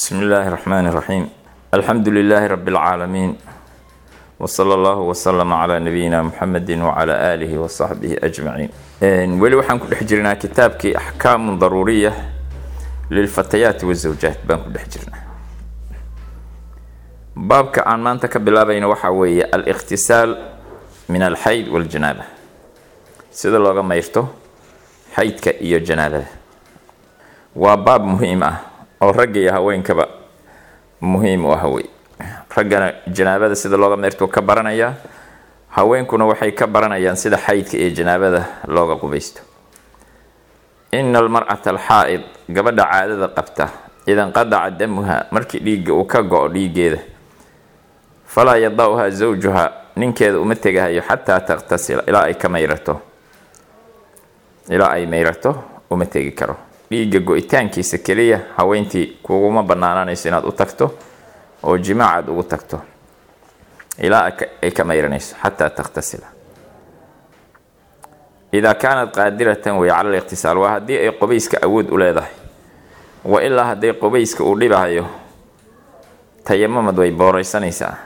bismi illaahi raxmaani raxiim alxamdu lilaahi rabbi alcaalamiin wa sala allahu wasalama calaa nabiyina muxamedin wacalaa aalihi wa saxbihi ajmaciin weli waxaan ku dhex jirnaa kitaabkii axkaamun daruuriya lilfatayaati wazawjaat baan ku dhex jirnaa. Baabka aan maanta ka bilaabayno waxaa weeye alikhtisaal min alxayd waljanaaba sida looga mayrto xaydka iyo janaabada. Waa baab muhiim ah oo ragga iyo haweenkaba muhiim u ah wey. Raggana janaabada sida looga mayrto ka baranayaa haweenkuna waxay ka baranayaan sida xaydka iyo janaabada looga qubaysto. Ina almar'ata alxaa'id gabadha caadada qabta ida nqadaca damuha markii dhiigga uu ka go-o dhiigeeda falaa yada-uha zawjuha ninkeeda uma tegahayo xataa takhtasila ilaa ay ka mayrato. Ilaa ay mayrato uma tegi karo dhiigga go-itaankiisa keliya haweentii kuguma banaananayso inaad u tagto oo jimaac aad ugu tagto. Ilaa ay ka mayranayso xataa takhtasila. Idaa kaanat qaadiratan wey cala liqtisaal waa haddii ay qobayska awood u leedahay. Wa ilaa hadday qobayska uu dhibahayo tayamamad way booreysanaysaa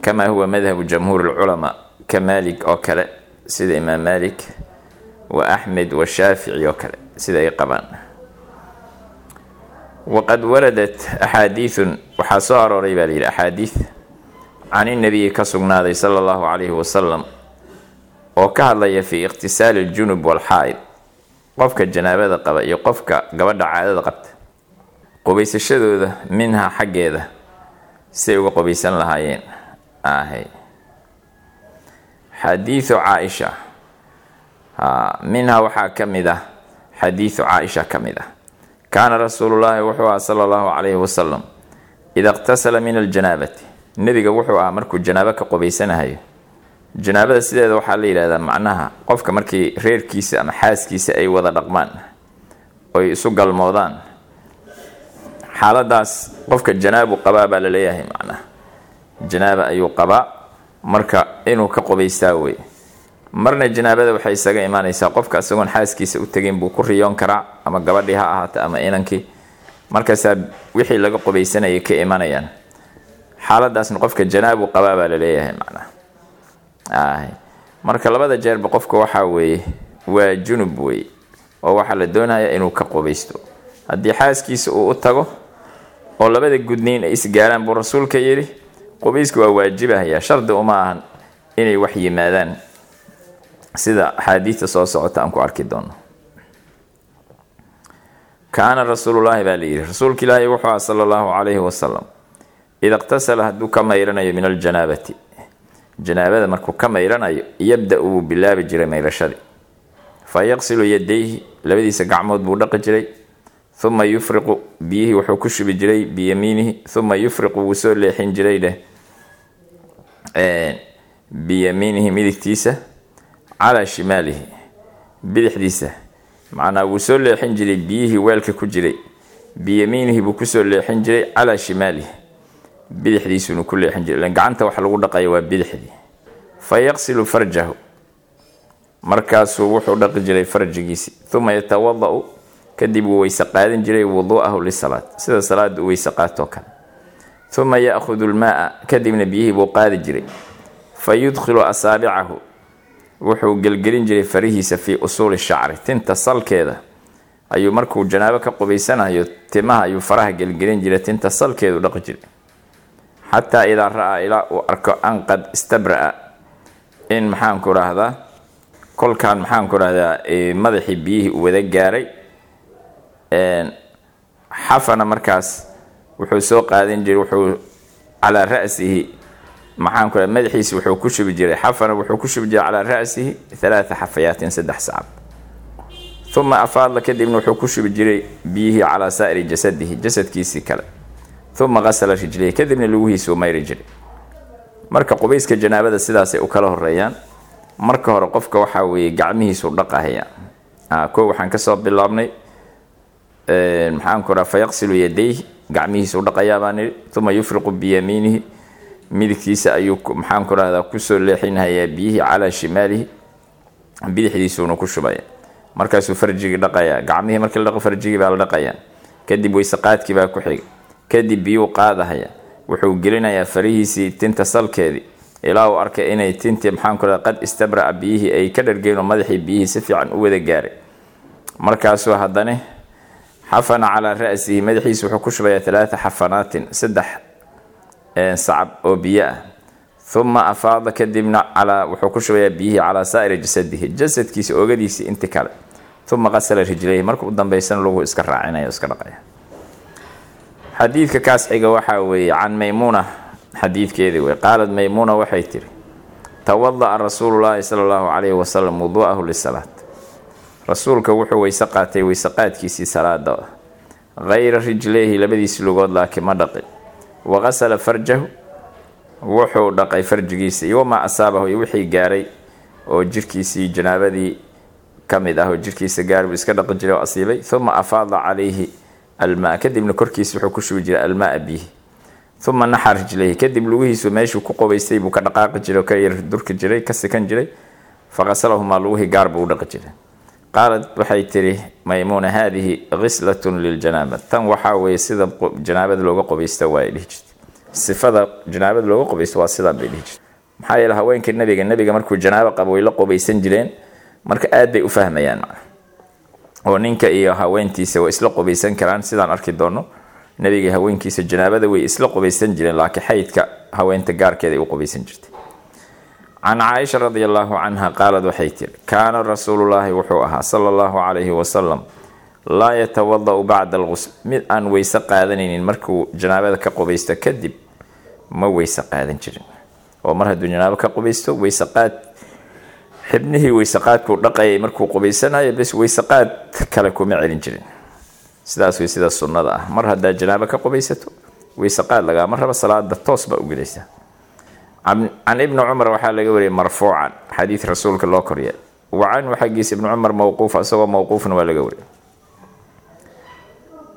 kamaa huwa madhabu jamhuur lculamaa ka maalik oo kale sida imaam maalik wa axmed wa shaafici oo kale sida ay qabaan. Waqad waradat axaadiidun waxaa soo arooray baa layidhi axaadiid can inabiyi ka sugnaaday sala allahu calayhi wasalam oo ka hadlaya fii ikhtisaali ljunub walxaa'id qofka janaabada qaba iyo qofka gabadha caadada qabta qubaysashadooda minha xaggeeda siay uga qubaysan lahaayeen ahay xadiidu caaisha minha waxaa ka mid ah xadiidu caaisha ka mid ah. Kaana rasuulullaahi wuxuu aha sala allahu calayhi wasalam ida iqtasala min aljanaabati. Nebiga wuxuu ahaa markuu janaabo ka qubaysanahayo janaabada sideeda waxaa la yidhahdaa macnaha qofka markii reerkiisa ama xaaskiisa ay wada dhaqmaan oy isu galmoodaan. Xaaladaas qofka janaabu qabaa baa la leeyahay macnaha. Janaaba ayuu qabaa marka inuu ka qubaystaa wey marna janaabada waxay isaga imaanaysaa qofka isagoon xaaskiisa u tegin buu ku riyoon karaa ama gabadhii ha ahaata ama inankii. Markaasaa wixii laga qubaysanayay ka imanayaan xaaladaasna qofka janaabu qabaa baa la leeyahay macnaha marka labada jeerba qofka waxaa weeye waa junub wey oo waxaa la doonaya inuu ka qubaysto. Haddii xaaskiisa uu u tago oo labada gudniin ay isgaaraan buu rasuulka yidhi qubayska waa waajibahaya shardi uma ahan inay wax yimaadaan sida axaadiista soo socota aan ku arki doono. Kaana rasuulullaahi baa layidhi rasuulka ilaahi wuxuu aha sala allahu calayhi wasalam ida iqtasala hadduu ka mayranayo min aljanaabati janaabada markuu ka mayranayo yabda wuu bilaabi jiray mayrashadii. Fa yaqsilu yadayhi labadiisa gacmood buu dhaqi jiray. Uma yufriqu biyihii wuxuu ku shubi jiray biyamiinihi uma yufriqu wuu soo leexin jiray dheh biyamiinihi midigtiisa calaa shimaalihi bidixdiisa. Macnaa wuu soo leexin jiray biyihii weelka ku jiray. Biyamiinihi buu ku soo leexin jiray calaa shimaalihi. Bidixdiisuunu ku leexin jiray. Gacanta wax lagu dhaqayo waa bidixdii fa yaqsilu farjahu. Markaasuu wuxuu dhaqi jiray farjigiisi. Uma yatawada-u kadib wuu weyse qaadan jiray wuduu'ahu lisalaad. Sida salaada u weyse qaatoo kale uma ya'khudu lmaaa kadibna biyihii buu qaadi jiray. Fa yudkhilu asaabicahu wuxuu gelgelin jiray farihiisa fii usuuli shacri tinta salkeeda. Ayuu markuu janaabo ka qubaysanayo timaha ayuu faraha gelgelin jiray tinta salkeedu dhaqi jiray. Xataa idaa ra'aa ilaa uu arko an qad istabraa in maxaanku rahdaa kolkaan maxaanku rahdaa madaxii biyihii uu wada gaaray xafana markaas wuxuu soo qaadan jiray wuxuu calaa ra'sihi maxaanku raha madaxiisi wuxuu ku shubi jiray xafana wuxuu ku shubi jiray calaa ra'sihi halaata xafayaatin saddex sacab. Uma afaadla kadibna wuxuu ku shubi jiray biyihii calaa saa'iri jasadihi jasadkiisii kale. Uma qasala rijlihi kadibna lugihiisuu mayri jiray marka qubayska janaabada sidaasay u kala horeeyaan marka hore qofka waxaa weeye gacmihiisuu dhaqahaya. Ko waxaan ka soo bilaabnay maxaanku raha fa yaqsilu yadayhi gacmihiisuu dhaqayaa baan idhi uma yufriqu biyamiinihi midigtiisa ayuu maxaanku rahdaa ku soo leexinhayaa biyihii calaa shimaalihi bidixdiisuuna ku shubaya markaasuu farjigii dhaqayaa. Gacmihii markii la dhaqo farjigii baa la dhaqayaa. Kadib weysaqaadkii baa ku xigay. Kadib biyuu qaadahaya. Wuxuu gelinayaa farihiisii tinta salkeedii. Ilaa uu arkay inay tintii maxaanku raa qad istabra'a biyihii ay ka dhargeenoo madaxii biyihii si fiican u wada gaaray. Markaasuu haddana xafana calaa ra'sihi madaxiisa wuxuu ku shubayaa talaata xafanaatin saddex sacab oo biyo ah. Uma afaada kadibna wuxuu ku shubayaa biyihii calaa saa'iri jasadihi jasadkiisa oogadiisii inti kale. Uma qasala rijlayhi marka u dambaysana lagu iska raacinaya iska dhaqaya. Xadiidka kaas xiga waxaa weeye can maymuuna xadiidkeedii wey qaalad maymuuna waxay tiri tawada'a rasuulullaahi sala allahu calayhi wasalam wuduu'ahu lisalaat rasuulka wuxuu weyse qaatay weyseqaadkiisii salaada hayra rijlayhi labadiisi lugood laakiin ma dhaqin wa qasala farjahu wuxuu dhaqay farjigiisa iyo wamaa asaabahu iyo wixii gaaray oo jirkiisii janaabadii ka mid ah oo jirkiisa gaar buu iska dhaqi jiray oo asiibay. Uma afaada calayhi almaa kadibna korkiisa wuxuu ku shubi jiray almaaa bihi uma naxa rijlayhi kadib lugihiisu meeshuu ku qobaystay buu ka dhaqaaqi jiray oo ka yar durki jiray ka sikan jiray. Faqasalahumaa lugihii gaar buu u dhaqi jiray qaalad waxay tiri maymuuna haadihi kislatun liljanaaba tan waxaa weeye sida janaabada looga qobaysta waay dhihi jirta sifada janaabada looga qobaysto waa sidaan bay dhihi jirta maxaa yeele haweenka nebiga nebiga markuu janaabo qabo way la qobaysan jireen marka aad bay u fahmayaan oo ninka iyo haweentiisa way isla qobaysan karaan sidaan arki doono nebiga haweenkiisa janaabada way isla qobaysan jireen laakiin xaydka haweenta gaarkeeda ay u qobaysan jirtay can caaisha radi allaahu canha qaalad waxay tiri kaana rasuulullaahi wuxuu ahaa sala allahu calayhi wasalam laa yatawada'u bacda alqusl mid aan weyse qaadanaynin markuu janaabada ka qobaysto kadib ma weyse qaadan jirin oo mar hadduu janaabo ka qobaysto weyseqaad xibnihii weyseqaadkuu dhaqayay markuu qobaysanayo bes weyseqaad kale kuma celin jirin sidaas way sida sunnada ah mar haddaa janaabo ka qobaysato weyseqaad lagaama raba salaada toos baa u can ibni cumar waxaa laga wariyay marfuucan xadiid rasuulka loo korya wa canhu xaggiisa ibni cumar mowquufa isagoo mowquufna waa laga wariyay.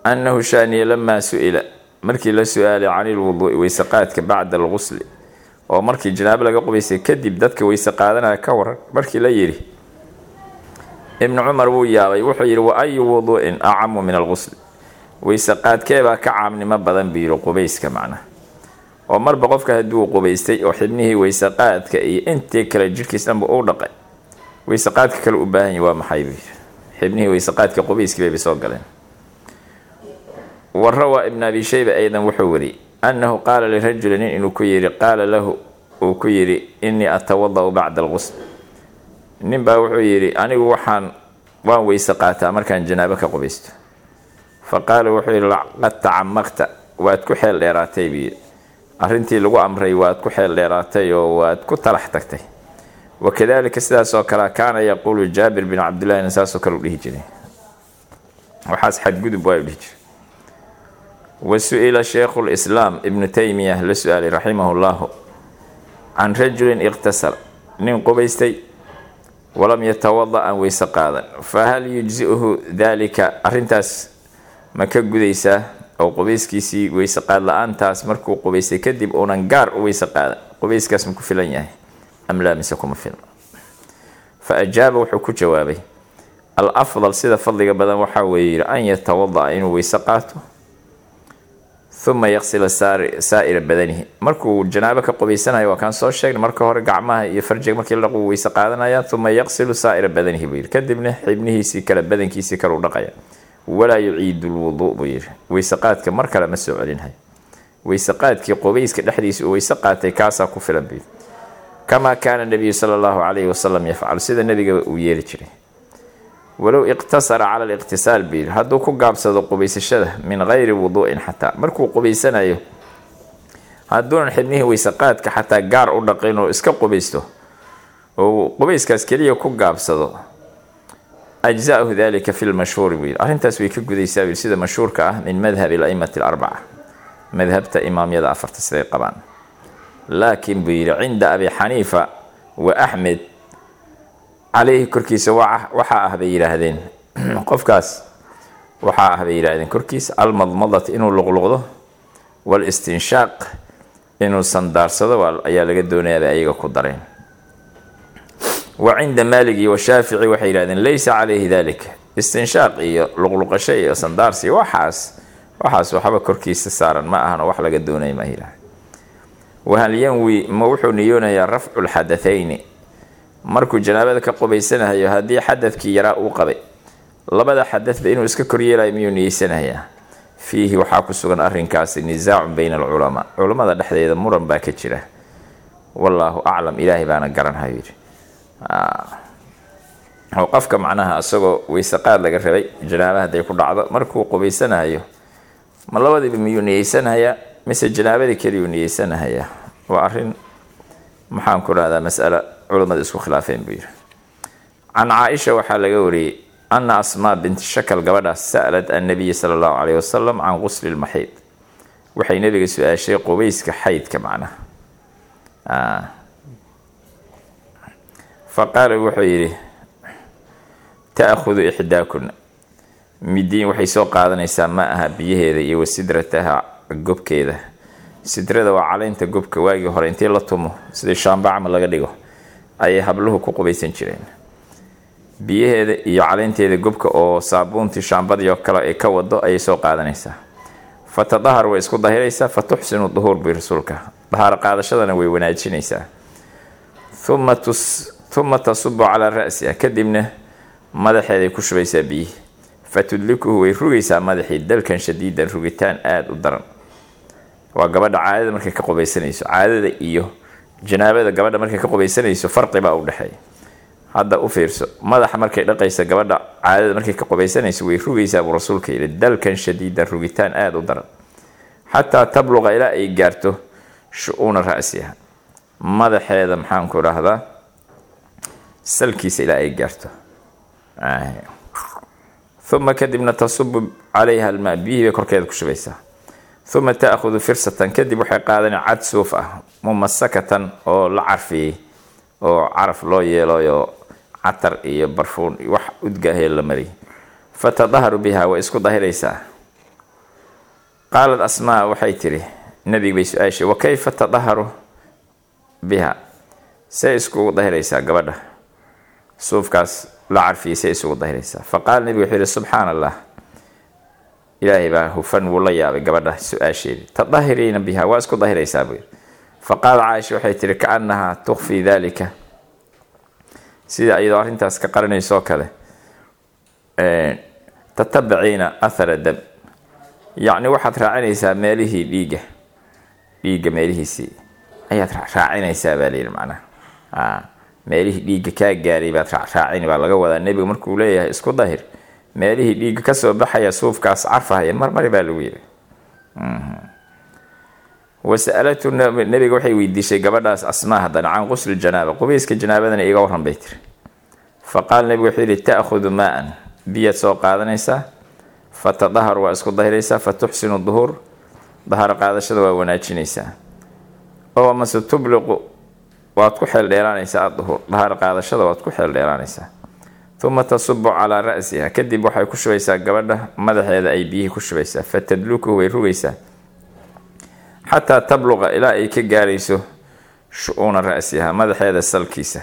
Annahu shaaniye lamaa su'ila markii la su'aalay can ilwuduui weyseqaadka bacda algusli oo markii janaabo laga qubaystay kadib dadka weyse qaadanaya ka waran markii la yidhi ibnu cumar wuu yaabay wuxuu yidhi wa ayu wuduu'in acamu min algusli weyseqaadkeebaa ka caamnimo badan buu yidhi qubayska macnaha oo marba qofka hadduu qubaystay oo xibnihii weyseqaadka iyo intii kale jirhkiis dhanba uu dhaqay. Weyseqaadka kale u baahan yahi waa maxay buu xibnihii weyseqaadka qubayskii bayba soo galeen. Wa rawaa ibn abi shayba aydan wuxuu wariyey annahu qaala lirajuli nin inuu ku yidhi qaala lahu uu ku yidhi innii atawada'u bacda alqusl nin baa wuxuu yidhi anigu waxaan waan weyse qaataa markaan janaabo ka qubaysto. Fa qaala wuxuu yidhi laqad tacamaqta waad ku xeel dheeraatay buu yidhi arrintii lagu amray waad ku xeel dheeraatay oo waad ku talax tagtay. Wakadalika sidaasoo kale kaana yaquulu jaabir bin cabdillahina saasoo kale u dhihi jiray. Waxaas xadgudub waa u dhihi jiray. Wa su'ila sheikhu lislaam ibnu taymiya la su'aalay raximahu llahu can rajulin iqtasala nin qubaystay walam yatawada aan weyse qaadan. Fa hal yujzi'uhu daalika arrintaas ma ka gudaysaa oo qubayskiisii weyse qaad la'aantaas markuu qubaystay kadib uunan gaar u weyse qaadan qubayskaas ma ku filan yahay? Am mise kuma filan. Fa ajaaba wuxuu ku jawaabay al afdal sida fadliga badan waxaa weeye yidhi an yatawada'a inuu weyse qaato uma yaqsila saa'ira badanihi. Markuu janaabo ka qubaysanayo waa kaan soo sheegnay marka hore gacmaha iyo farjiga markii la dhaqu weyse qaadanaya uma yaqsilu saa'ira badanihi buu yidhi. Kadibna xibnihiisii kale badankiisii kale u dhaqaya walaa yuciidu lwuduu buu yidhi. Weyseqaadka mar kale ma soo celinhayo weyseqaadkii qubayska dhexdiisa uu weyse qaatay kaasaa ku filan buu yidhi. Kamaa kaana nabiyu sala allahu calayhi wasalam yafcal sida nebiga uu yeeli jiray. Walow iqtasara cala aliqtisaal buu yidhi hadduu ku gaabsado qubaysashada min gayri wuduu'in xataa markuu qubaysanayo hadduunan xibnihii weyseqaadka xataa gaar u dhaqin oo iska qubaysto oo qubayskaas keliya ku gaabsado ajza'ahu dalika fi lmashhuuri buu yidhi arrintaas way ka gudaysaa buu sida mashhuurka ah min madhabi alaimati alarbaca madhabta imaamyada afarta siday qabaan laakiin buu yidhi cinda abi xaniifa wa axmed caleyhi korkiisa waxaa ah bay yidhaahdeen qofkaas waxaa ah bay yidhaahdeen korkiisa almadmadat inuu luqluqdo walistinshaaq inuu sandaarsado ayaa laga doonayaabay ayaga ku dareen wa cinda maalig iyo washaafici waxay yidhahdeen laysa caleyhi dalik istinshaaq iyo luqluqasho iyo sandaarsi waxaas waxaas waxba korkiisa saaran ma ahan wax laga doonay ma ilaah wahal yanwi ma wuxuu niyoonayaa rafcu lxadathayni markuu janaabada ka qubaysanahayo haddii xadadkii yaraa uu qabay labada xadadba inuu iska koryeelayo miyuu niyeysanayaa? Fiihi waxaa ku sugan arrinkaasi nisaacun bayna alculamaa. Culammada dhexdeeda muran baa ka jira. Wallaahu aclam ilaahay baana garanhayo yidhi oo qofka macnaha isagoo weyseqaad laga rabay janaaba hadday ku dhacdo markuu qubaysanahayo ma labadiiba miyuu niyeysanahayaa mise janaabadii keliyuu niyeysanahayaa waa arrin maxaan ku rahdaa mas'alo culammada isku khilaafeen buu yidhi. Can caaisha waxaa laga wariyey ana asmaa binti shakal gabadhaas sa'lat annabiya sala allahu caleyhi wasalam can qusli lmaxiid waxay nabiga su'aashay qubayska xaydka macnaha fa qaala wuxuu yidhi ta'khudu ixdaakuna midiin waxay soo qaadanaysaa ma aha biyaheeda iyo wa sidrataha gobkeeda. Sidrada waa caleynta gobka waagii hore intii la tumo sidii shaamba camal laga dhigo ayay habluhu ku qubaysan jireen. Biyaheeda iyo caleynteeda gobka oo saabuuntii shaambadii oo kale ay ka wado ayay soo qaadanaysaa. Fa tadahar way isku dahiraysaa fa tuxsinu duhuur bi rasuulka. Dahaar qaadashadana way wanaajinaysaa. Uma tasubu calaa ra'siha kadibna madaxeeday ku shubaysaa biyihii fa tudlikuhu way rugaysaa madaxii. Dalkan shadiidan rugitaan aada u daran. Waa gabadha caadada markay ka qubaysanayso. Caadada iyo janaabada gabadha markay ka qubaysanayso farqibaa u dhexeeya hadda u fiirso madaxa markay dhaqaysa gabadha caadada markay ka qubaysanayso way rugaysaa buu rasuulka yidhi dalkan shadiidan rugitaan aada u daran. Xataa tabluqa ilaa ay gaarto shu-uuna ra'siha. Madaxeeda maxaanku idhaahdaa salkiisa ilaa ay gaarto. Uma kadibna tasubu calayha almaa biyihii bay korkeeda ku shubaysaa. Uma ta'khudu firsatan kadib waxay qaadana cad suuf ah mumasakatan oo la carfiyey oo caraf loo yeeloyo catar iyo barfuun wax udgaahee la mariyay fatadaharu biha way isku dahiraysaa. Qaalad asmaa waxay tidhi nabiga bay su'aashay wa kayfa tadaharu biha? See iskugu dahiraysaa gabadha suufkaas la carfiyay see isugu dahiraysaa fa qaala nabiga wuxuu yihi subxaana allah ilaahay baa hufan wuu la yaabay gabadha su'aasheedii. Tadahiriina biha waa isku dahiraysaa buu yidhi. Fa qaala caaisha waxay tihi kaannahaa tukfii dalika sida iyadoo arrintaas ka qaranaysoo kale tatabaciina athara dam yacni waxaad raacinaysaa meelihii dhiigga dhiigga meelihiisii. Ayaad raacinaysaa baa layidhi macnaha meelihii dhiigga kaa gaaray baad raacin baa laga wadaa. Nebigu markuu leeyahay isku dahir meelihii dhiigga ka soo baxaya suufkaas carfahaya marmari baa lagu yidhi. Wasalatu nabiga waxay weydiishay gabadhaas asmaa haddana can qusli janaaba qubayska janaabadana iga waran bay tiri. Fa qaala nebigu wuxuu yidhi ta'khudu maa-an biyaad soo qaadanaysaa fa tadahar waa isku dahiraysaa fa tuxsinu duhuur dahar qaadashada waa wanaajinaysaa. Oo mase tubliqu waad ku xeel dheeraanaysaa aduhuur dahar qaadashada waad ku xeel dheeraanaysaa. Uma tasubu calaa ra'siha kadib waxay ku shubaysaa gabadha madaxeeda ay biyihii ku shubaysaa. Fa tadlukuhu way rugaysaa. Xataa tabluqa ilaa ay ka gaarayso shu-uuna ra'siha madaxeeda salkiisa.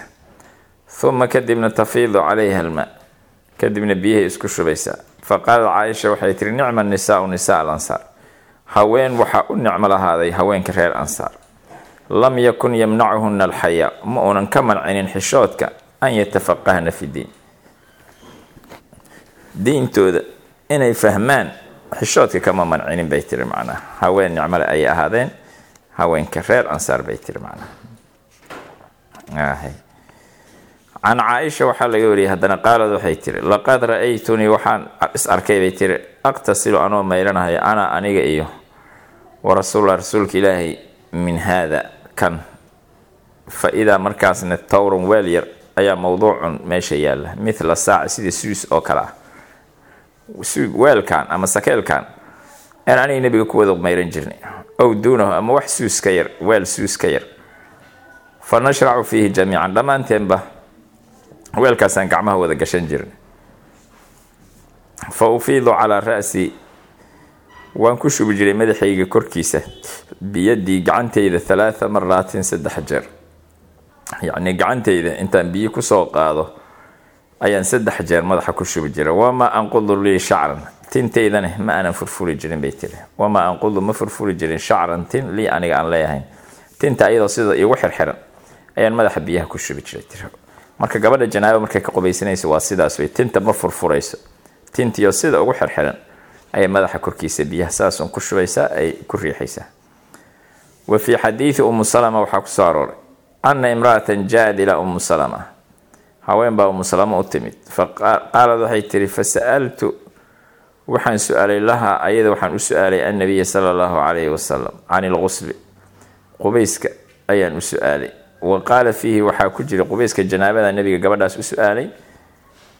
Uma kadibna tafiidu calayha almaa kadibna biyahay isku shubaysaa. Fa qaalat caaisha waxay tihi nicma nisaau nisaa alansaar haween waxaa u nicmo lahaaday haweenka reer ansaar lam yakun yamnacuhuna alxayaa ma uunan ka mancinin xishoodka an yatafaqahna fi diin. Diintooda inay fahmaan xishoodka kama mancinin bay tiri macnaha haween nicmole ayay ahaadeen haweenka reer ansaar bay tiri macnaha can caaisha waxaa laga wariyay haddana qaalad waxay tiri laqad ra'aytunii waxaan is arkay bay tiri aqtasilu anoo maylanahayo ana aniga iyo wa rasuullah rasuulka ilaahay min haada kan fa idaa markaasna towrun weel yar ayaa mowduucun meesha yaalla. Mithla saaci sidii suis oo kale ah. Weelkan ama sakeelkan aan aniga nebiga ku wada mayran jirnay. Ow duunahu ama wax suus ka yar weel suus ka yar. Fa nashracu fiihi jamiican. Dhammaanteenba weelkaasaan gacmaha wada gashan jirnay. Fa ufiidu calaa ra'si waan ku shubi jiray madaxayga korkiisa biyadii gacantayda halaatha maraatin saddex jeer. Yacnii gacantayda intaan biyo ku soo qaado ayaan saddex jeer madaxa ku shubi jiray. Wamaa anqudu lii shacran tintaydane ma aanan furfuri jirin bay tiri wamaa anqudu ma furfuri jirin shacran tin lii aniga aan leeyahayn tinta ayadoo sida igu xirxiran ayaan madaxa biyaha ku shubi jiray tiri marka gabadha janaaba markay ka qubaysanayso waa sidaas wey tinta ma furfurayso. Tintiyo sida ugu xirxiran ayay madaxa korkiisa biyaha saasun ku shubaysaa ay ku riixaysaa. Wa fii xadiidi umu salama waxaa ku soo arooray ana imra'atan jaa-ad ilaa umu salama. Haween baa umu salama u timid faqaalad waxay tiri fasa'altu waxaan su'aalay lahaa ayada waxaan u su'aalay annabiya sala allahu calayhi wasalam can ilqusli qubayska ayaan u su'aalay. Wa qaala fiihi waxaa ku jira qubayska janaabada nabiga gabadhaas u su'aalay.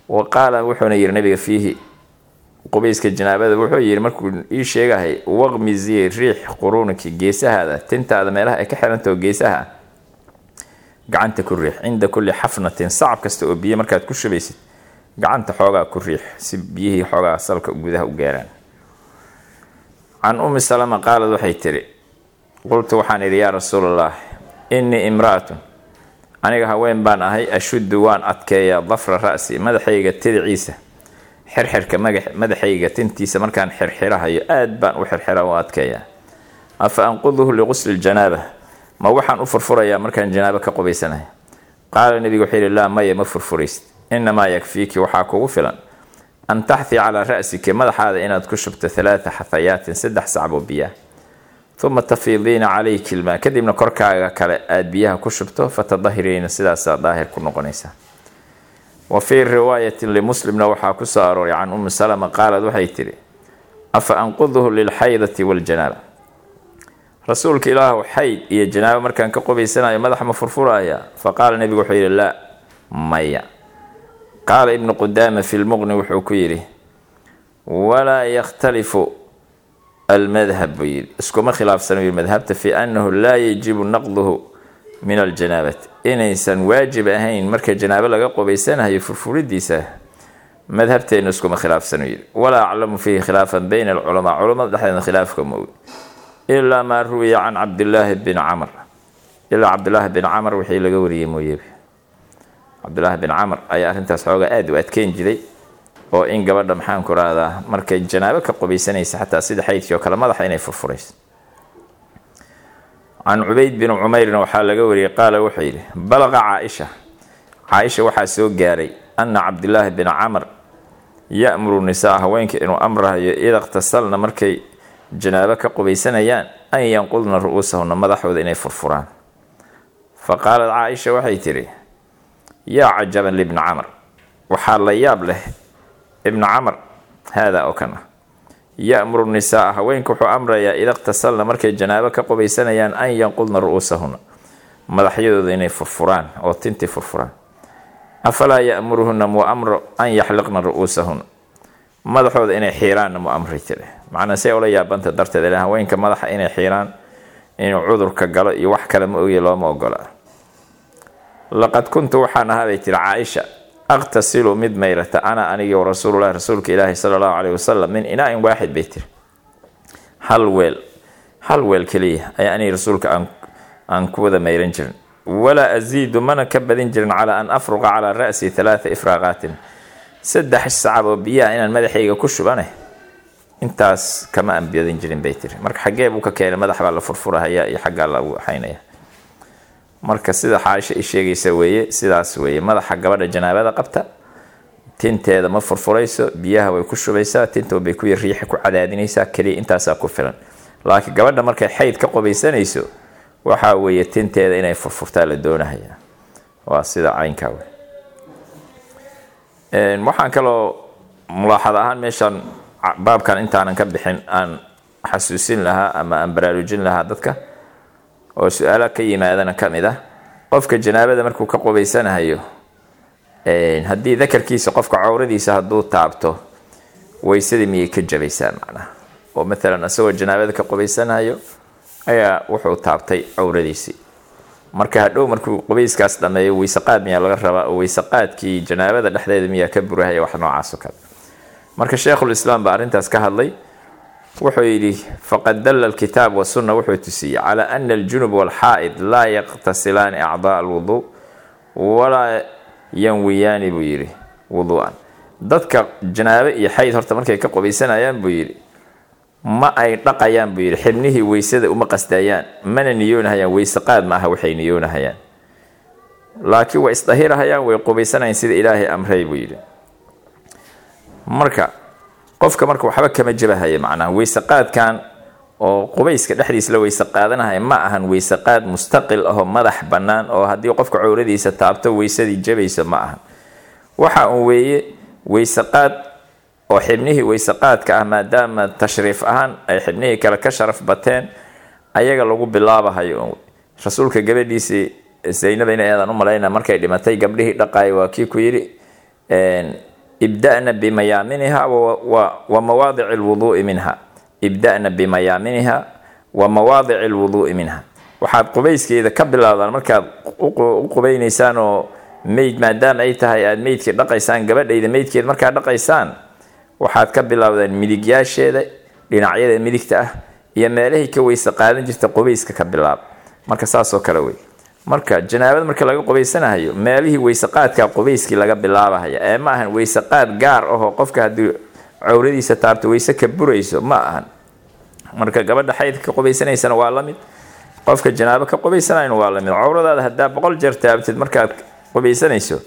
Wa qaala wuxuuna yihi nabiga fiihi qubayska janaabada wuxuu yihi markuu ii sheegahay waqmizi riix quruunaki geesahaada tintaada meelaha ay ka xirantaho geesaha gacanta ku riix. Cinda kulli xafnatin sacab kasta oo biyo markaad ku shubaysid gacanta xoogaa ku riix si biyihii xoogaa salka gudaha u gaaraan. Can ummi salama qaalad waxay tiri qultu waxaan idhi yaa rasuulallah innii imra'atun aniga haween baan ahay ashuddu waan adkeeyaa dafra ra'si madaxayga tidiciisa xirxirka madaxayga tintiisa markaan xirxirahayo aad baan u xirxira u adkeeyaa. Afa anquduhu liqusli ljanaaba. Ma waxaan u furfurayaa markaan janaabo ka qubaysanahay qaala nebigu wuxuu yihi laa maya ma furfuraysid. Inamaa yakfiiki waxaa kugu filan. An taxti calaa ra'siki madaxaada inaad ku shubto halaata xafayaatin saddex sacboo biyaha. Uma tafiidiina calayki ilmaa. Kadibna korkaaga kale aada biyaha ku shubto fatadahiriina sidaasaa daahir ku noqonaysaa wa fii riwaayatin limuslimna waxaa ku soo arooray can ummi salama qaalad waxay tidhi afa anquduhu lilxaydati waljanaaba rasuulka ilaahu xayd iyo janaabo markaan ka qubaysanayo madaxa ma furfuraya fa qaala nebigu wuxuu yidhi laa maya. Qaala ibnu qudaama fi lmuqni wuxuu ku yidhi walaa yakhtalifu almadhab buu yidhi. Iskuma khilaafsano yidhi madhabta fi annahu laa yajibu naqduhu min aljanaabati inaysan waajib ahayn marka janaabo laga qubaysanayo furfuridiisa madhabteenu iskuma khilaafsano yidhi. Walaa aclamu fiihi khilaafan bayna alculamaa. Culamada dhexdeeda khilaafka ma ilaa maa ruwiya can cabdillaahi bin camr ilaa cabdillaahi bin camr wixii laga wariyey mooye cabdillaahi bin camr ayaa arrintaas xoogaa aada u adkeyn jiray oo in gabadha maxaanku rahdaa markay janaabo ka qubaysanaysa xataa sida xaydkii oo kale madaxa inay furfurayso can cubayd bin cumayrna waxaa laga wariyey qaala wuxuu yidhi balaqa caaisha caaisha waxaa soo gaaray ana cabdillaahi bin camr ya'muru nisaa haweenka inuu amrahayo ida iqtasalna markay janaabo ka qubaysanayaan an yanqudna ru'uusahuna madaxooda inay furfuraan fa qaalad caaisha waxay tidhi yaa cajaban libni camr waxaa la yaab leh ibnu camr haadaa oo kan ah ya'muru nisaa haweenka wuxuu amrayaa ida iqtasalna markay janaabo ka qubaysanayaan an yanqudna ru'uusahuna madaxyadooda inay furfuraan oo tintii furfuraan. Afalaa ya'muruhuna mu amro an yaxliqna ru'uusahuna madaxooda inay xiiraanna mu amri tire. Macnaa say ola yaabanta darteed ila haweenka madaxa inay xiiraan inuu cudurka galo iyo wax kale ma ogiy looma ogola. Laqad kuntu waxaan ahaa bay tiri caaisha aqtasilu mid mayrata ana anigii wa rasuululahi rasuulka ilaahi sala allahu caleyhi wasalam min inaa-in waaxid bay tiri hal weel hal weel keliya ayaa anii rasuulka aan ku wada mayran jirin walaa asiidu mana ka badin jirin calaa an afruqa calaa ra'si halaata ifraaqaatin saddex sacab oo biyaha inaan madaxayga ku shubane intaas kama aan badin jirin bay tiri marka xaggee buu ka keenay madax baa la furfurahaya iyo xaggaa lagu xaynaya marka sida xaaisha i sheegaysa weeye sidaas weeye. Madaxa gabadha janaabada qabta tinteeda ma furfurayso biyaha way ku shubaysaa tinta bay ku riixa ku cadaadinaysaa keliya intaasaa ku filan. Laakiin gabadha markay xayd ka qubaysanayso waxaa weeye tinteeda inay furfurtaa la doonahaya. Waa sida caynkaa wey waxaan kaloo mulaaxad ahaan meeshaan baabkan intaanan ka bixin aan xasuusin lahaa ama aan baraarujin lahaa dadka oo su'aala ka yimaadana ka mid ah qofka janaabada markuu ka qubaysanahayo haddii dakarkiisa qofka cawradiisa hadduu taabto weysadii miyay ka jabaysaa macnaha? Oo maalan isagoo janaabada ka qubaysanahayo ayaa wuxuu taabtay cawradiisii. Marka hadhow markuu qubayskaas dhameeyo weyseqaad miyaa laga rabaa oo weyseqaadkii janaabada dhexdeeda miyaa ka burahaya wax noocaas oo kale. Marka sheekhulislaam baa arrintaas ka hadlay wuxuu yidhi faqad dalla alkitaab wasunna wuxuu tusiyey calaa ana aljunub walxaa'id laa yaqtasilaani acdaa alwuduu walaa yanwiyaani buu yidhi wuduu'an. Dadka janaabe iyo xayd horta markay ka qubaysanayaan buu yidhi ma ay dhaqayaan buu yidhi xibnihii weysada uma qasdayaan mana niyoonahayaan weyse qaad ma aha waxay niyoonahayaan. Laakiin way isdahirahayaan way qubaysanayaan sida ilaahay amray buu yidhi. Marka qofka marka waxba kama jabahaya macnaha weyse qaadkan oo qubayska dhexdiisa la weyse qaadanahaya ma ahan weyse qaad mustaqil ahoo madax bannaan oo haddii qofka cowradiisa taabto weysadii jabayso ma ahan. Waxa uu weeye weyse qaad oo xibnihii weyse qaadka ah maadaama tashriif ahaan ay xibnihii kale ka sharaf bateen ayaga lagu bilaabahayo. Rasuulka gabadhiisii zaynabana eedaan u malayna markay dhimatay gabdhihii dhaqaaya waa kii ku yidhi ibda'na bimayaaminiha wa mawaadici lwuduui minha. Ibda'na bimayaaminiha wa mawaadici lwuduui minha. Waxaad qubayskeeda ka bilaabdaan markaad u qubaynaysaan oo meyd maadaama ay tahay aada meydkii dhaqaysaan gabadhayda meydkeed markaad dhaqaysaan waxaad ka bilaabdaan midigyaasheeda dhinacyada midigta ah iyo meelahay ka weyse qaadan jirta qubayska ka bilaab. Marka saasoo kale wey marka janaabada marka laga qubaysanahayo meelihii weyse qaadka qubayskii laga bilaabahaya ee ma ahan weyse qaad gaar ahoo qofka haddii cowradiisa taabto weyse ka burayso ma ahan. Marka gabadha xaydka ka qubaysanaysana waa la mid qofka janaabo ka qubaysanayna waa la mid cowradaada haddaa boqol jeer taabtid markaad qubaysanayso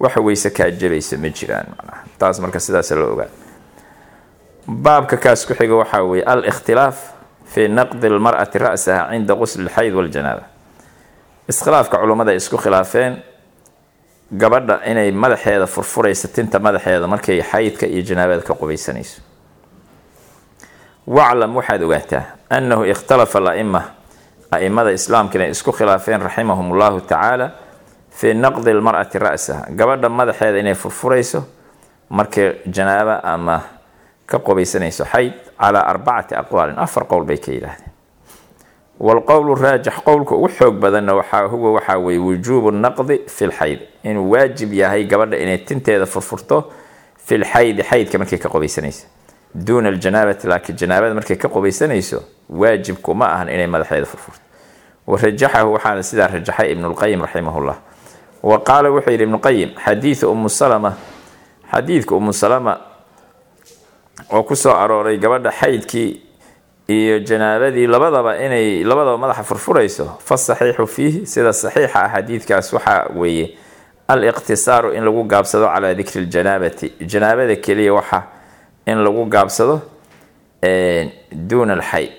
waxa weyse kaa jabayso ma jiraan macnaha taas marka sidaas loo ogaa. Baabka kaas ku xiga waxaa weeye al fii naqdi lmar'ati ra'saha cinda qusli lxayd waljanaaba iskhilaafka culummada ay isku khilaafeen gabadha inay madaxeeda furfuraysa tinta madaxeeda markay xaydka iyo janaabada ka qubaysanayso waclam waxaad ogaataa annahu ikhtalafa alaima a'imada islaamka inay isku khilaafeen raximahum allahu tacaala fii naqdi lmar'ati ra'saha. Gabadha madaxeeda inay furfurayso markay janaaba ama ka qubaysanayso xayd calaa arbacati aqwaalin afar qowl bay ka yidhaahdeen waalqowlu raajix qowlka ugu xoog badanna waxaa huwa waxaa weye wujuubu naqdi fi lxayd inuu waajib yahay gabadha inay tinteeda furfurto fi lxaydi xaydka markay ka qubaysanayso duuna aljanaabati laakiin janaabada markay ka qubaysanayso waajibku ma ahan inay madaxeeda furfurto wa rajaxahu waxaana sidaa rajaxay ibnulqayim raximahullah wa qaala wuxuu yidhi ibnuqayim xadiidu umu salama xadiidka umu salama oo ku soo arooray gabadha xaydkii iyo janaabadii labadaba inay labadaba madaxa furfurayso fa saxiixu fiihi sida saxiixa ah xadiidkaas waxaa weeye al iqtisaaru in lagu gaabsado calaa dikri ljanaabati janaabada keliya waxa in lagu gaabsado duuna alxayd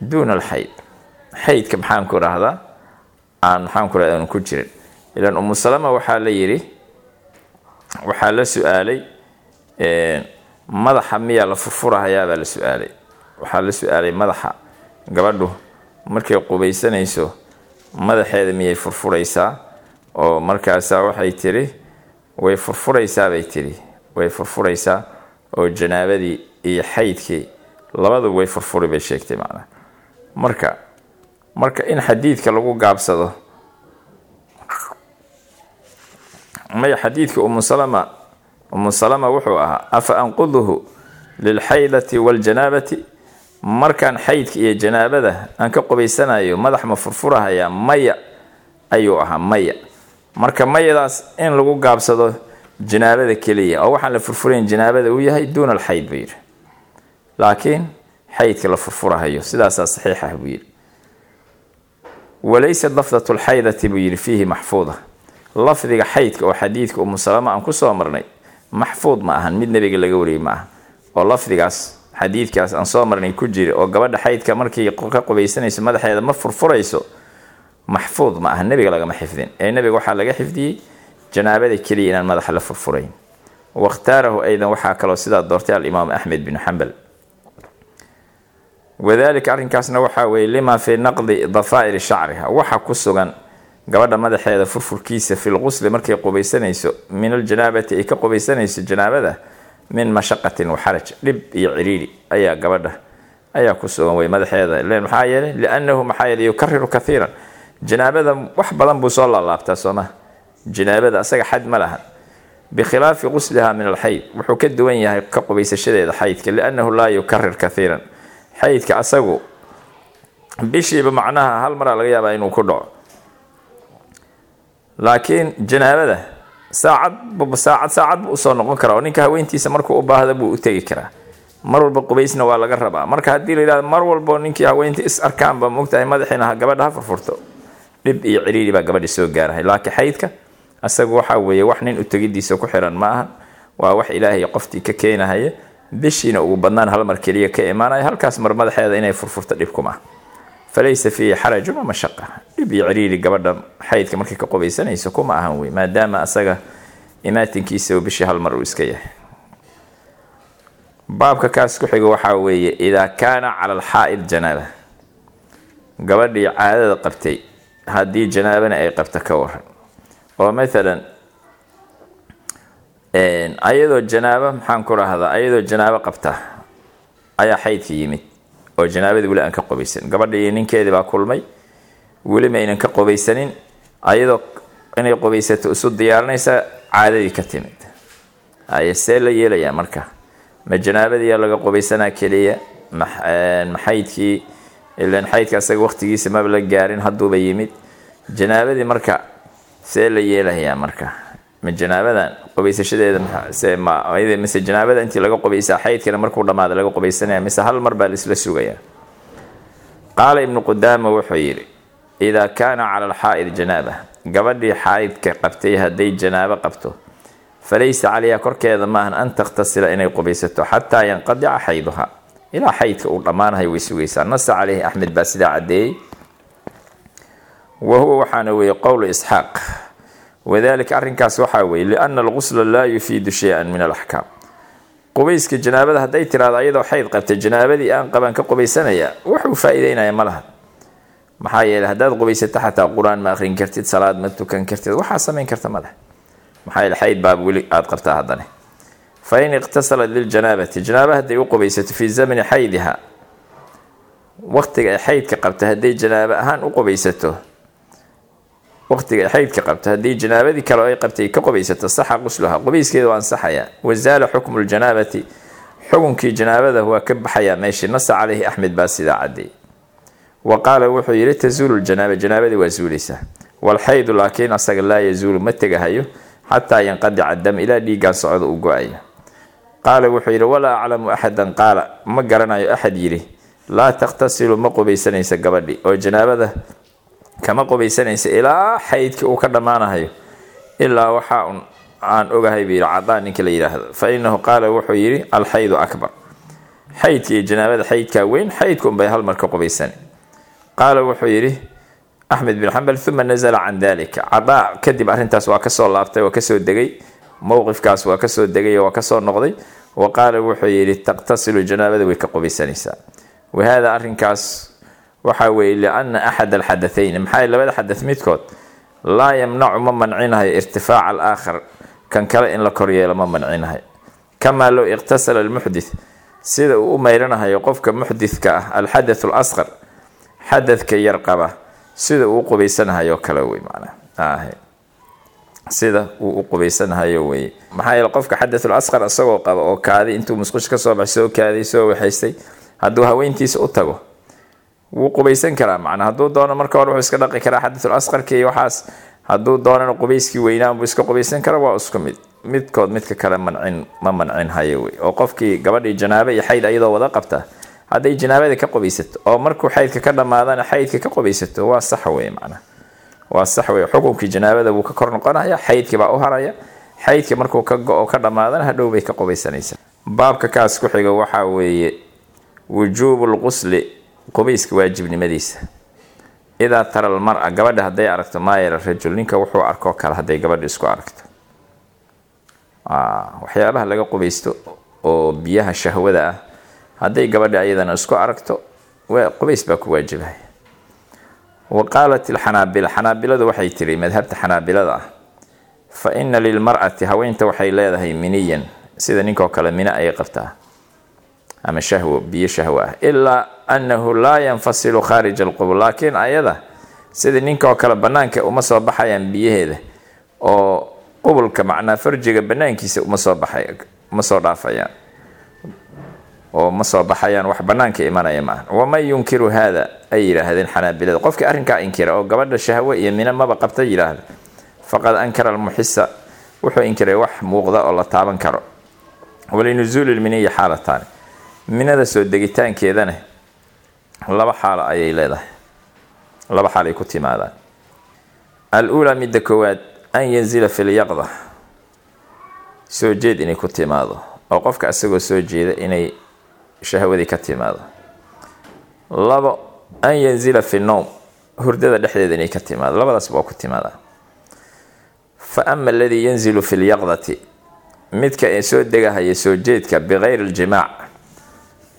duuna alxayd xaydka maxaan ku dhahdaa aan maxaan ku dhahda ku jirin. Ilan umu salama waxaa la yidhi waxaa la su'aalay madaxa miyaa la furfurahayaabaa la su'aalay. Waxaa la su'aalay madaxa gabadhu. Markay qubaysanayso madaxeeda miyay furfuraysaa? Oo markaasaa waxay tiri way furfuraysaa bay tiri way furfuraysaa oo janaabadii iyo xaydkii labadu way furfuri bay sheegtay macnaa marka marka in xadiidka lagu gaabsado maya xadiidka umu salama umu salama wuxuu ahaa afa anquduhu lilxaydati waljanaabati? Markaan xaydka iyo janaabada aan ka qubaysanayo madax ma furfurahayaa maya ayuu ahaa maya. Marka mayadaas in lagu gaabsado janaabada keliya oo waxaan la furfurayn janaabada uu yahay duuna alxayd buu yidhi. Laakiin xaydka la furfurahayo sidaasaa saxiix ah buu yidhi. Walaysat lafdatu lxaydati buu yidhi fiihi maxfuuda lafdiga xaydka oo xadiidka umu salama aan ku soo marnay maxfuud ma ahan mid nebiga laga wariyey ma aha. Oo lafdigaas xadiidkaas aan soo marnay ku jira oo gabadha xaydka markii ka qubaysanayso madaxeeda ma furfurayso maxfuud ma aha nebiga lagama xifdin. Ee nebiga waxaa laga xifdiyey janaabada keliya inaan madaxa la furfurayn. Wakhtaarahu aydan waxaa kaloo sidaa doortay alimaam axmed binu xambal. Wadalika arrinkaasna waxaa weeye lima fii naqdi dafaa'iri shacriha. Waxa ku sugan gabadha madaxeeda furfurkiisa fil qusli markay qubaysanayso min aljanaabati ay ka qubaysanayso janaabada min mashaqatin wa xaraj dhib iyo ciriiri ayaa gabadha ayaa ku sugan wey madaxeeda. Len maxaa yeelay? Liannahu maxaa yeelay yukariru kathiiran. Janaabada wax badan buu soo laalaabtaa sooma. Janaabada asaga xad ma lahan bikhilaafi qusliha min alxayd wuxuu ka duwan yahay ka qubaysashadeeda xaydka liannahu laa yukarir kathiiran. Xaydka asagu bishiiba macnaha hal maraa laga yaabaa inuu ku dhaco laakiin janaabada saacad saacad buu u soo noqon karaa oo ninka haweentiisa markuu u baahda buu u tegi karaa. Mar walba qubaysna waa laga rabaa. Marka haddii la yidhahdo mar walbo ninkii haweenta is arkaanba mogtahay madaxiina gabadha ha furfurto. Dhib iyo ciriiri baa gabadhi soo gaarahay laakiin xaydka asagu waxaa weeye wax nin u tegidiisa ku xiran ma aha. Waa wax ilaahay qoftii ka keenahaya bishiina ugu badnaan hal mar keliya ka imaanaya. Halkaas mar madaxeeda inay furfurto dhibkuma falaysa fiihi xarajun wamashaqa dhib iyo ciriiri gabadha xaydka markay ka qubaysanayso kuma ahan wey maadaama asaga imaatinkiisa bishii hal mar uu iska yahay baabka kaas ku xigo waxaa weeye idaa kaana cala alxaa'id janaaba gabadhii caadada qabtay haddii janaabana ay qabta ka waran oo maalan ayadoo janaabo maxaan ku rahdaa ayadoo janaabo qabta ayaa xaydka yimid oo janaabadii weli aan ka qobaysan. Gabadha iyo ninkeedii baa kulmay. Weli ma aynan ka qobaysanin ayadoo inay qobaysato isu diyaarinaysa caadadii ka timid. Aye see la yeelayaa marka. Ma janaabadiiyaa laga qobaysanaa keliya? Maxaydkii ilan xaydka asaga waqtigiisa maba la gaarin hadduuba yimid. Janaabadii marka see la yeelayaa marka ma janaabadan qobaysashadeeda mise janaabada intii laga qobaysaa xaydkana markuu dhammaada laga qobaysanaya mise hal mar baa laisla sugayaa qaala ibnu qudaama wuxuu yidhi idaa kaana cala alxaa'id janaaba gabadhii xaydka qabtay hadday janaabo qabto falaysa calayha korkeeda maahan an takhtasila inay qubaysato xataa yanqadica xayduha ilaa xaydka uu dhammaanahay way sugaysaa nasa caleyhi axmed baa sidaa caddeeyey wa huwa waxaana weeye qowlu isxaaq wadalika arrinkaas waxaa weeye liana algusla laa yufiidu shay-an min alaxkaam qubayska janaabada hadday tiraado ayadoo xayd qabtay janaabadii aan qabaan ka qubaysanaya waxuu faa-iideynaya ma laha. Maxaa yeeley haddaad qubaysato xataa qur'aan ma aqrin kartid salaad ma tukan kartid waxaa samayn karta ma maxaa yeele xayd baab weli aada qabtaa haddane. Fa iqtasalat liljanaabati janaaba hadday u qubaysato fii zamani xaydiha waqtiga ay xaydka qabta hadday janaabo ahaan u qubaysato waqtiga ay xaydka qabto haddii janaabadii kale ay qabtay ka qubaysato saxa qusluha. Qubayskeeda waa ansaxayaa wazaala xukmu ljanaabati xukunkii janaabada waa ka baxayaa meeshii. Nasa caleyhi axmed baa sidaa cadeey wa qaala wuxuu yidhi tazuulu ljanaaba janaabadii waa zuulaysaa walxaydu laakiin asaga laa yazuulu ma tegahayo xataa yanqadica dam ilaa dhiiggaan socda uu go'ayo. Qaala wuxuu yidhi walaa aclamu axadan. Qaala ma garanayo. Axad yidhi laa takhtasilu ma qubaysanaysa gabadhi oo janaabada kama qubaysanaysa ilaa xaydkii uu ka dhammaanahayo. Ilaa waxaa un aan ogahay buu yidhi cadaan ninka la yidhaahdo. Fa inahu qaala wuxuu yidhi alxaydu akbar. Xaydka iyo janaabada xaydkaa weyn xaydka unbay hal mar ka qubaysani qaala wuxuu yidhi axmed bin xambal uma nazala can dalika cadaa kadib arrintaas waa ka soo laabtay waa ka soo degay. Mowqifkaas waa ka soo degay waa ka soo noqday. Wa qaala wuxuu yidhi taqtasilu janaabada way ka qubaysanaysaa. Wahada arrinkaas waxaa weeye liana axad alxadathayni maxaa labada xadath midkood laa yamnacu ma mancinahayo irtifaaca alaakhar kan kale in la koryeelo ma mancinahayo kamaa low iqtasala almuxdith sida uu u mayranahayo qofka muxdithka ah alxadath alasqar xadadka yar qaba sida uu u qubaysanahayo kale wey manaa sida uu u qubaysanahayo weye maxaa yeele qofka xadathul asqar isagoo qaba oo kaadi intuu musqush ka soo baxay soo kaaday soo waxaystay hadduu haweentiisa u tago wuu qubaysan karaa. Macnaa hadduu doono marka hore wuxuu iska dhaqi karaa xadathul asqarka iyo waxaas. Hadduu doonana qubayskii weynaan buu iska qubaysan karaa waa isku mid midkood midka kale mancin ma mancin hayo wey. Oo qofkii gabadhii janaabo iyo xayd ayadoo wada qabta hadday janaabada ka qubaysato oo markuu xaydka ka dhammaadana xaydka ka qubaysato waa sax wey macnaa waa sax wey. Xukunkii janaabada wuu ka kor noqonaya xaydkii baa u haraya. Xaydka markuu ka go-o ka dhammaadana hadhow bay ka qubaysanaysaa. Baabka kaas ku xiga waxaa weeye wujuubu lqusli qubayska waajibnimadiisa idaa tara almar-a gabadha hadday aragto maayara rajul ninka wuxuu arkoo kale hadday gabadha isku aragto. Waxyaabaha laga qubaysto oo biyaha shahwada ah hadday gabadha ayadana isku aragto qubays baa ku waajibahay. Wa qaalat ilxanaabila xanaabiladu waxay tiri madhabta xanaabilada ah fa ina lilmar'ati haweenta waxay leedahay miniyan sida ninkoo kale mino ayay qabtaa ama shahwo biyo shahwo ah. Ilaa annahu laa yanfasilu khaarija alqubul laakiin ayada sida ninkoo kale bannaanka uma soo baxayaan biyaheeda oo qubulka macnaa farjiga bannaankiisa uma soo baxay uma soo dhaafayaan oo ma soo baxayaan wax bannaanka imanaya maaha waman yunkiru haada ay yidhaahdeen xanaabilada qofkii arrinkaa inkira oo gabadha shahwo iyo mino maba qabta yidhaahda faqad ankara almuxisa wuxuu inkiray wax muuqda oo la taaban karo. Walinusuuli lminiyi xaalataani minada soo degitaankeedana laba xaalo ayay leedahay. Laba xaal ay ku timaadaan. Al-uulaa midda koowaad an yanzila fi lyaqda soo jeed inay ku timaado oo qofka isagoo soo jeeda inay shahwadii ka timaado. Labo an yanzila fi nowm hurdada dhexdeeda inay ka timaado. Labadaasba waa ku timaadaa fa ama aladii yanzilu fi lyaqdati midka soo degahaya soo jeedka bikayri ljimaac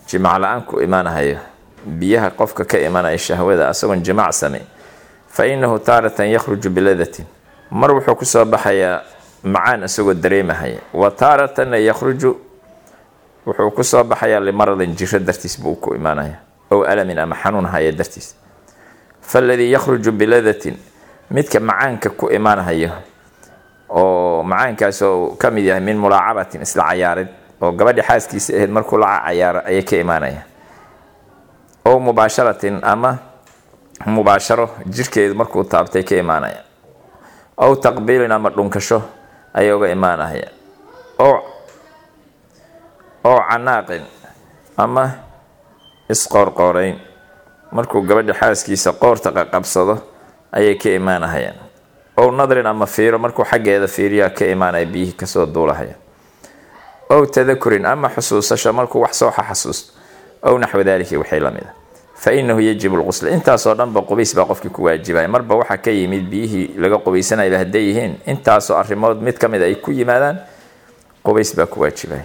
jimaac la'aan ku imaanahayo biyaha qofka ka imanaya shahwada asagoon jimaac samay fa inahu taaratan yakhruju biladatin mar wuxuu ku soo baxayaa macaan isagoo dareemahaya. Wa taaratanna yakhruju wuxuu ku soo baxayaa limaradin jiro dartiis buu ku imaanaya ow alamin ama xanuun haya dartiis. Faladii yakhruju biladatin midka macaanka ku imaanahayo oo macaankaas oo ka mid yahay min mulaacabatin isla cayaarid oo gabadhi xaaskiisa ahayd markuu la cayaaro ayay ka imaanaya ow mubaasharatin ama mubaasharo jirkeedu markuu taabtay ka imaanaya. Ow taqbiilin ama dhunkasho ayay uga imaanaya. Oo oo canaaqin ama isqoorqooreyn markuu gabadha xaaskiisa qoorta qaqabsado ayay ka imaanahayaan. Ow nadrin ama fiiro markuu xaggeeda fiiriyaa ka imaanaya biyihii ka soo duulahaya ow tadakurin ama xusuusasho markuu wax soo xasuusto ow naxwi daalika waxay la mid a fa inahu lqusl intaasoo dhanba qubays baa qofkii ku waajibaya marba waxaa ka yimid biyihii laga qubaysanayba hadday yihiin. Intaasoo arrimood mid ka mid ay ku yimaadaan qubays baa ku waajibaya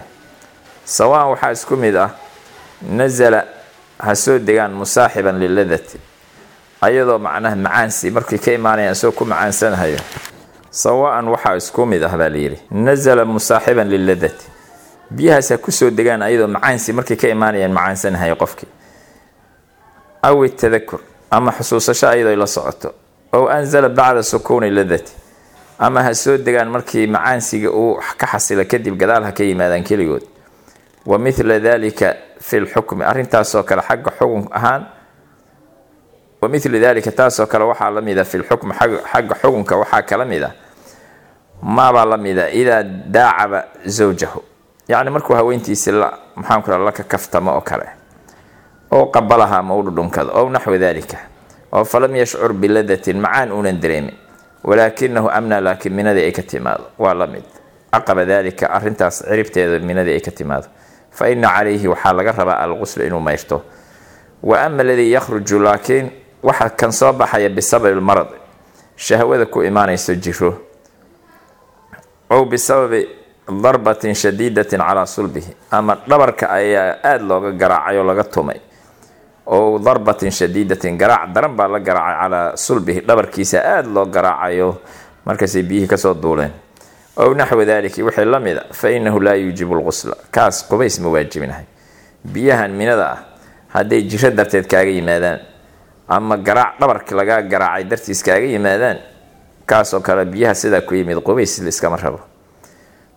sawaan waxaa isku mid ah nasala ha soo degaan musaaxiban liladati ayadoo macnaha macaansi markay ka imaanayaan isagoo ku macaansanahayo sawaan waxaa isku mid ah baa layidhi nasala musaaxiban liladati biyahaas ha ku soo degaan ayadoo macaansi markay ka imaanayaan macaansanahayo qofkii. Aw itadakur ama xusuusasho ayadoo la socoto. Ow anzala bacda sukuuni ladati. Ama ha soo degaan markii macaansiga uu ka xasila kadib gadaal ha ka yimaadaan keligood. Wa mithla dalika fi lxukmi arrintaasoo kale xagga xukun ahaan wa mithlu dalika taasoo kale waxaa la mida fi lxukmi xagga xukunka waxaa kala mid a maabaa la mida idaa daacaba zawjahu yacni markuu haweentiisi la maxaanku raa laka kaftamo oo kale oo qabalaha ama u dhudhunkado ow naxwi dalika oo falam yashcur biladatin macaan uunan dareemin walaakinahu amna laakiin minadii ay ka timaado. Waa la mid. Caqaba dalika arintaas ciribteeda minadii ay ka timaado. Fa ina calayhi waxaa laga rabaa alqusl inuu mayrto. Wa ama aladii yakhruju laakiin waxa kan soo baxaya bisababi lmarad shahwada ku imaanayso jiro ow bisababi darbatin shadiidatin calaa sulbihi. Ama dhabarka ayaa aada looga garaacay oo laga tumay. Ow darbatin shadiidatin garaac daran baa la garaacay calaa sulbihi. Dhabarkiisa aada loo garaacayo markaasay biyihii ka soo duuleen. Ow naxwi dalika wixii la mid a fa inahu laa yuujibu lqusla kaas qubays ma waajibinahay biyahan minada ah hadday jiro darteed kaaga yimaadaan ama garaac dhabarka lagaa garaacay dartiis kaaga yimaadaan kaasoo kale biyaha sidaa ku yimid qubays liskama rabo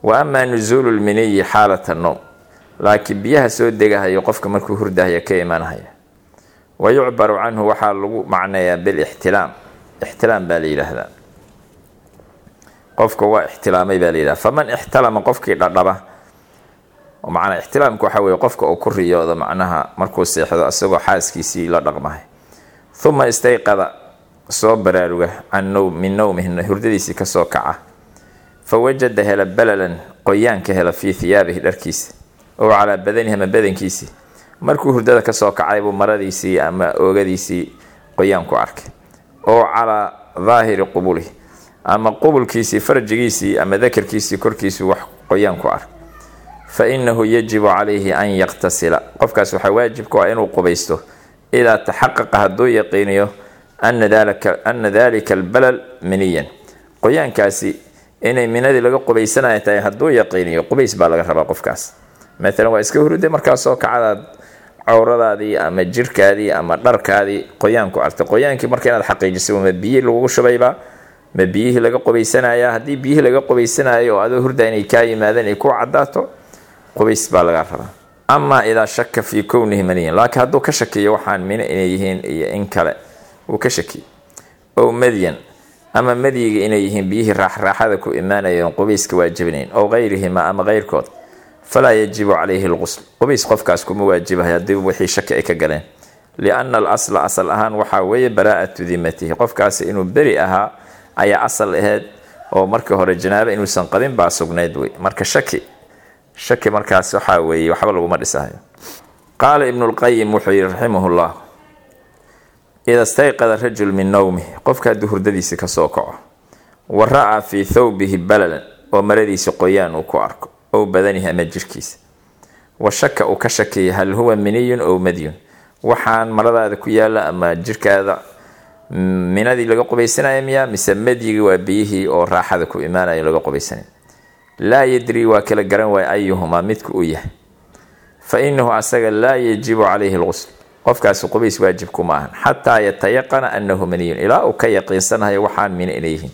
wa amaa nusuulu lminiyi xaalata noom laakiin biyaha soo degahayo qofka markuu hurdahaya ka imanahaya wa yucbaru canhu waxaa lagu macneeyaa bilixtilaam. Ixtilaam baa la yidhaahdaa. Qofka waa ixtilaamay baa la yidhahda faman ixtalama qofkii dhadhaba macnaa ixtilaamka waxaa weye qofka uu ku riyoodo macnaha markuu seexdo isagoo xaaskiisii la dhaqmahay. Uma istayqada soo baraaruga can min nowmihi hurdadiisii ka soo kaca fa wajada hela balalan qoyaanka hela fii hiyaabihi dharkiisa oo calaa badanihi ama badankiisii markuu hurdada ka soo kacay buu maradiisii ama oogadiisii qoyaan ku arkay oo calaa daahiri qubulihi ama qubulkiisii farjigiisii ama dakarkiisii korkiisii wax qoyaan ku arkay. Fa inahu yajibu calayhi an yaktasila qofkaas waxaa waajibku ah inuu qubaysto idaa taxaqaqa hadduu yaqiiniyo ana dalika albalal miniyan. Qoyaankaasi inay minadii laga qubaysanaya tahay hadduu yaqiiniyo qubays baa laga rabaa qofkaas. Maalan waa iska hurday markaasoo kacadaad cawradaadii ama jirkaadii ama dharkaadii qoyaan ku artay qoyaankii marka inaad xaqiijiso ma biyihii lagugu shubaybaa ma biyihii laga qubaysanaya haddii biyihii laga qubaysanayo oo adoo hurda inay kaa yimaadeen ay ku cadaato qubays baa laga rabaa. Amaa idaa shaka fii kownihi maniyan. Laakiin hadduu ka shakiyo waxaan mino inay yihiin iyo in kale uu ka shakiyo. Ow madyan ama madyiga inay yihiin biyihii raaxraaxada ku imaanayeen qubayska waajibinayn ow gayrihima ama keyrkood falaa yajibu calayhi lqusl qubays qofkaas kuma waajibahay haddii wixii shaki ay ka galeen. Lianna alasla asal ahaan waxaa weeye baraa'atu dimatihi qofkaasi inuu beri ahaa ayaa asal aheyd oo markii hore janaabo inuusan qabin baa sugnayd wey. Marka shaki shaki markaas waxaa weeye waxba laguma dhisahayo qaala ibnulqayim wuxuu yihi raximahullah ida stayqada rajul min nowmih qofka hadduu hurdadiisi ka soo kaco. Wa ra'aa fii thawbihi balalan oo maradiisi qoyaan uu ku arko ow badanihi ama jirkiisa. Wa shaka uu ka shakiyay hal huwa miniyun ow madyun? Waxaan maradaada ku yaalla ama jirkaada minadii laga qubaysanaya miya mise madyigi waa biyihii oo raaxada ku imaanaya laga qubaysanay laa yadri waa kala garan waaya ayuhumaa midka uu yahay. Fa inahu asaga laa yajibu calayhi lqusl qofkaasi qubays waajibku ma ahan xataa yatayaqana anahu maniyun ilaa uu ka yaqiinsanayo waxaan mina inay yihiin.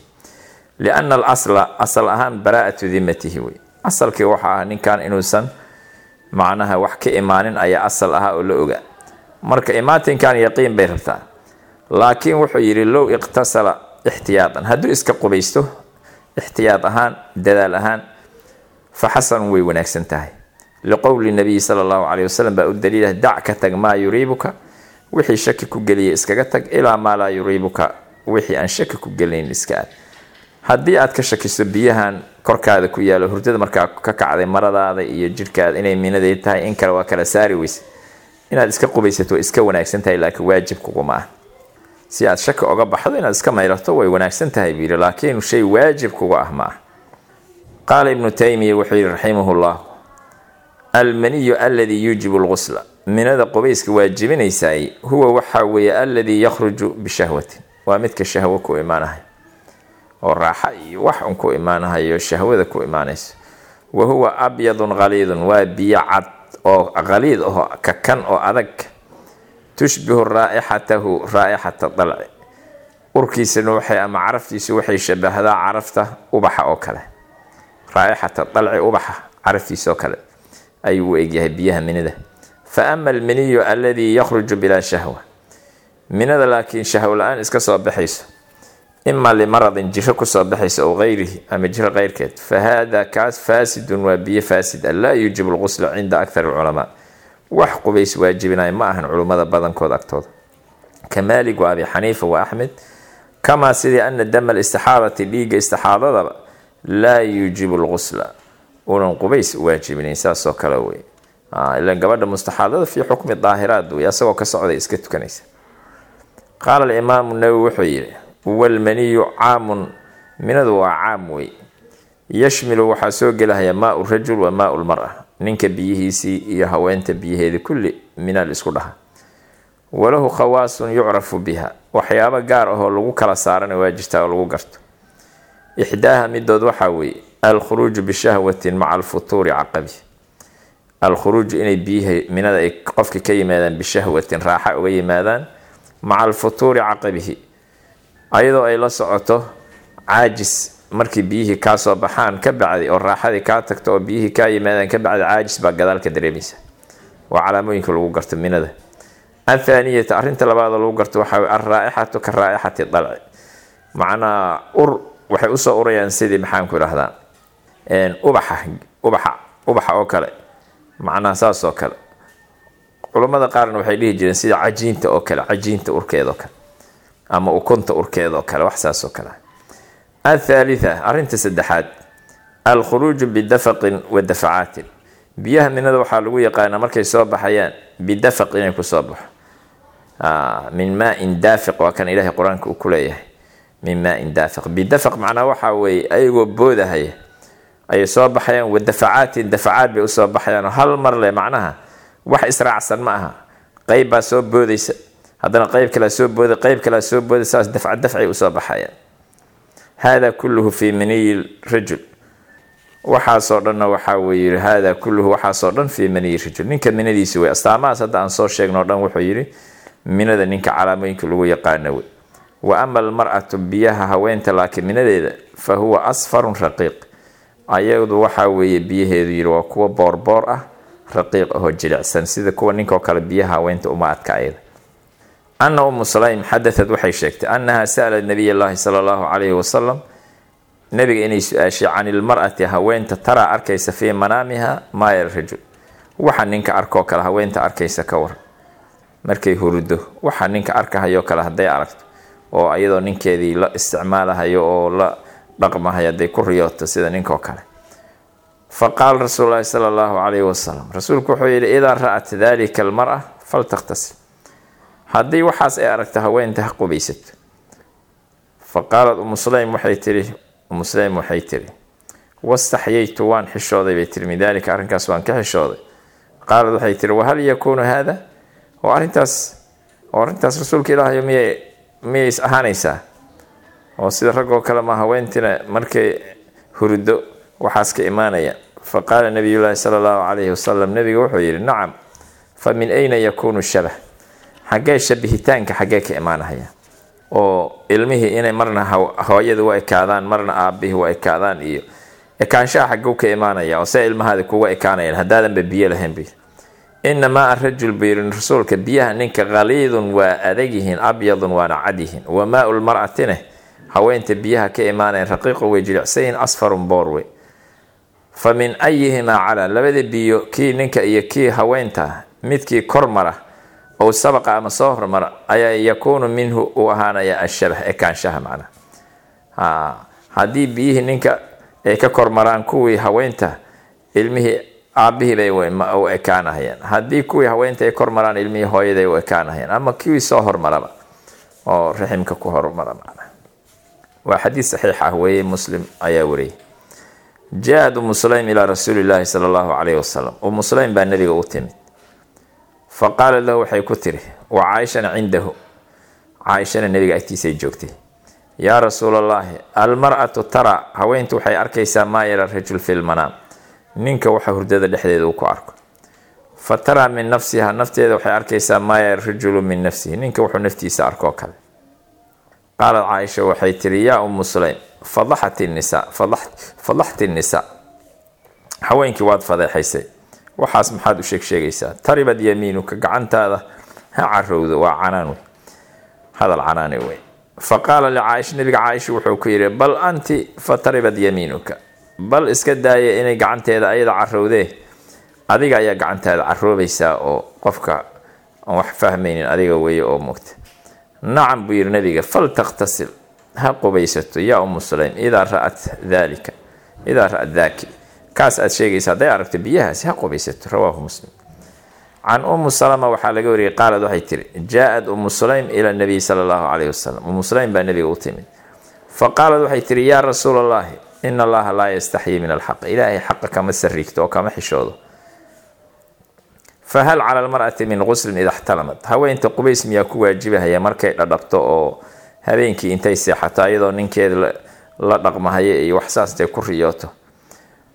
Lianna alasla asal ahaan baraa'atu dimatihi wey. Asalkii waxa ah ninkan inuusan macnaha wax ka imaanin ayaa asal ahaa oo la ogaa. Marka imaatinkan yaqiin bay rabtaa. Laakiin wuxuu yidhi low iqtasala ixtiyaadan. Hadduu iska qubaysto ixtiyaad ahaan dadaal ahaan fa xasanun way wanaagsan tahay liqowli nabiyi sala allahu caleyhi wasalam baa u daliilah dac ka tag maa yuriibuka wixii shaki ku geliya iskaga tag ilaa maa laa yuriibuka wixii aan shaki ku gelinayn iska aad haddii aad ka shakiso biyahan korkaada ku yaalo hurdada markaa ka kacday maradaada iyo jirhkaada inay minaday tahay in kale waa kala saari weyse inaad iska qubaysato iska wanaagsan tahay laakiin waajib kuguma ah si aad shaki oga baxdo inaad iska mayrato way wanaagsan tahay buu yidhi laakiin shay waajib kuga ah ma ah qaala ibnu taymiya wuxuu yidhi raximahullah almaniyu aladii yuujibu lqusla minada qubayska waajibinaysaay huwa waxaa weeye aladii yakhruju bishahwatin. Waa midka shahwo ku imaanahay oo raaxa iyo wax un ku imaanahayo shahwada ku imaanayso wa huwa abyadun khaliidun waa biyo cad oo khaliid aho kakan oo adag. Tushbihu raa'ixatahu raa'ixata dalci. Urkiisana waxay ama caraftiisu waxay shabahdaa carafta ubaxa oo kale. Raa'ixata dalci ubaxa caraftiisa oo kale ayuu u egyahay biyaha minida fa ama alminiyu aladii yakhruju bilaa shahwa. Minada laakiin shahwo la'aan iska soo baxayso. Ima limaradin jiro ku soo baxaysa ow gayrihi ama jiro keyrkeed fa haada kaas faasidun waa biyo faasid a laa yuujibu lqusla cinda akthar alculamaa. Wax qubays waajibinaya ma ahan culummada badankooda agtooda. Ka maalig wa abi xaniifa wa axmed. Kamaa sidii ana dama alistixaadati dhiigga istixaadadaba laa yuujibu lqusla unan qubays waajibinayn saasoo kale wey ilan gabadha mustaxaadada fii xukmi daahiraad wey asagoo ka socday iska tukanaysa. Qaala alimaamu nawowi wuxuu yidhi walmaniyu caamun minadu waa caam wey yashmilu waxaa soo gelahaya maau rajul wa maau lmara ninka biyihiisii iyo haweenta biyaheeda kulli minaal isku dhaha. Walahu khawaasun yucrafu biha waxyaabo gaar ahoo lagu kala saarana waa jirtaa oo lagu garto. Ixdaaha midood waxaa weeye alkhuruuju bishahwatin maca alfutuuri caqabi. Alkhuruuju inay biyihi minada ay qofka ka yimaadaan bishahwatin raaxa uga yimaadaan maca alfutuuri caqabihi. Ayadoo ay la socoto caajis markii biyihii kaa soo baxaan ka bacdi oo raaxadii kaa tagto oo biyihii kaa yimaadaan ka bacdi caajis baa gadaal ka dareemaysa. Waa calaamooyinka lagu garto minada. Athaaniyata arrinta labaadoo lagu garto waxaa alraa'ixatu ka raa'ixati dalci. Macnaa ur waxay u soo urayaan sidii maxaanku idhahdaa ubaxa ubaxa ubaxa oo kale. Macnaha saas oo kale. Culammada qaarna waxay dhihi jireen sida cajiinta oo kale cajiinta urkeeda oo kale ama ukunta urkeeda oo kale wax saas oo kale. Athaalitha arrinta saddexaad. Alkhuruuju bidafaqin wa dafacaatin biyaha minada waxaa lagu yaqaanaa markay soo baxayaan bidafaq inay ku soo baxo. Min maain daafiq waa kan ilaahay qur'aanka uu ku leeyahay. Min maain daafiq. Bidafaq macnaa waxaa weeye ayagoo boodahaya ayay soo baxayaan wa dafacaatin dafacaad bay u soo baxayaan oo hal mar leh macnaha wax israacsan ma aha. Qeyb baa soo boodaysa. Haddana qeyb kalea soo booda qeyb kalea soo booda saas dafca dafcay u soo baxayaan. Hada kulluhu fii maniyi rajul. Waxaasoo dhanna waxaa weye yii hada kulluhu waxaasoo dhan fii maniyi rajul. Ninka minadiisi wey astaamahaas hadda aan soo sheegno o dhan wuxuu yidhi minada ninka calaamooyinka lagu yaqaano wey wa ama almar'atu biyaha haweenta laakiin minadeeda fa huwa asfarun raqiiq ayadu waxaa weeye biyaheedu yidhi waa kuwa boorboor ah raqiiq ahoo jilicsan. Sida kuwa ninkoo kale biyaha haweenta uma adka ayada. Ana umu sulaym xadaad waxay sheegtay annaha sa'lat nabiy llaahi sala allahu calayhi wasalam nabiga inay su'aashay can ilmar'ati haweenta taraa arkaysa fii manaamiha maaya rajul. Waxa ninka arkoo kale haweenta arkaysa ka war. Markay hurdo waxa ninka arkahayoo kale hadday aragto oo iyadoo ninkeedii la isticmaalahayo oo la dhaqmahayo hadday ku riyooto sida ninkoo kale. Fa qaala rasuulu llaahi sala allahu calayhi wasalam rasuulku wuxuu yidhi idaa ra'at dalika almar'a faltakhtasil haddii waxaas ay aragto haweenta ha qubaysato. Fa qaalat umu sulaym waxay tihi umu sulaym waxay tihi wastaxyaytu waan xishooday bay tiri min dalika arrinkaas waan ka xishooday. Qaalad waxay tihi wahal yakuunu haada oo arrintaas oo arrintaas rasuulka ilaahayo miyay miyay is ahaanaysaa oo sida raggoo kale ma haweentina markay hurdo waxaas ka imaanaya. Fa qaala nabiyullaahi sala allahu calayhi wasalam nabiga wuxuu yidhi nacam fa min ayna yakuunu shabah? Xaggee shabihitaanka xaggee ka imaanahaya oo ilmihii inay marna hooyada u ekaadaan marna aabihii u ekaadaan iyo ekaanshaha xagguu ka imaanaya oo see ilmahaada kuga ekaanayaan haddaadanba biyo lahayn buyiri inamaa arajul buyiri rasuulka biyaha ninka qaliidun waa adag yihiin abyadun waana cad yihiin wamaa lmar'atine haweenta biyaha ka imaanayan raqiiqu way jilicsayihin asfarun boorwe fa min ayihimaa calaa labada biyo kii ninka iyo kii haweenta midkii kor mara ou sabaqa ama soo hormara ayaa yakuunu minhu u ahaanaya ashabah ekaanshaha macnaha haddii biyihii ninka ay ka kormaraan kuwii haweenta ilmihii aabihii bay u ekaanahayaan haddii kuwii haweenta ay kormaraan ilmihii hooyaday u ekaanahayaan ama kuwii soo hormaraba oo raximka ku hormara macnaha waa xadiis saxiix ah weeye muslim ayaa wariyay jaa-ad umu ilaa rasuuli llaahi sala allahu calayhi wasalam umu sulaym baa nabiga u timid. Fa qaala lahu waxay ku tiri wa caaishana cindahu. Caaishana nabiga agtiisay joogtay. Yaa rasuul allaahi almar'atu tara. Haweentu waxay arkaysaa maa yara rajul fi lmanaam ninka waxa hurdada dhexdeeda uu ku arko. Fa taraa min nafsiha nafteeda waxay arkaysaa maa yara rajulu min nafsihi. Ninka wuxuu naftiisa arkoo kale qaalad caaisha waxay tiri yaa umu sulaym fadaxat nisaa fadaxti nisaa haweenkii waad fadeexaysay waxaas maxaad u sheeg sheegaysaa taribad yamiinuka gacantaada ha carowdo waa canaan wey hadal canaani wey fa qaala licaaisha nabiga caaisha wuxuu ku yidhi bal anti fa taribad yamiinuka bal iska daaya inay gacanteeda ayada carowdee adiga ayaa gacantaada caroobaysaa oo qofka aan wax fahmaynin adiga weeye oo mugta nacam buu yidhi nabiga faltakhtasil ha qubaysato yaa umu sulaym idaa ra'at dalika idaa ra'at daaki kaas aad sheegaysa hadday aragto biyahaasi ha qubaysato rawaahu muslim. Can umu salama waxaa laga wariyay qaalad waxay tiri jaa-ad umu sulaym ila nabiy sala allahu calayhi wasalam umu sulaym baa nabiga u timid. Fa qaalad waxay tiri yaa rasuula allahi ina allaha laa yastaxyi min alxaq ilaahay xaqa kama sariigto oo kama xishoodo fahal cala almar'ati min guslin ida xtalamad haweenta qubays miyaa ku waajibahaya markay dhadhabto oo habeenkii intay seexato iyadoo ninkeeda la dhaqmahaya iyo waxsaastay ku riyooto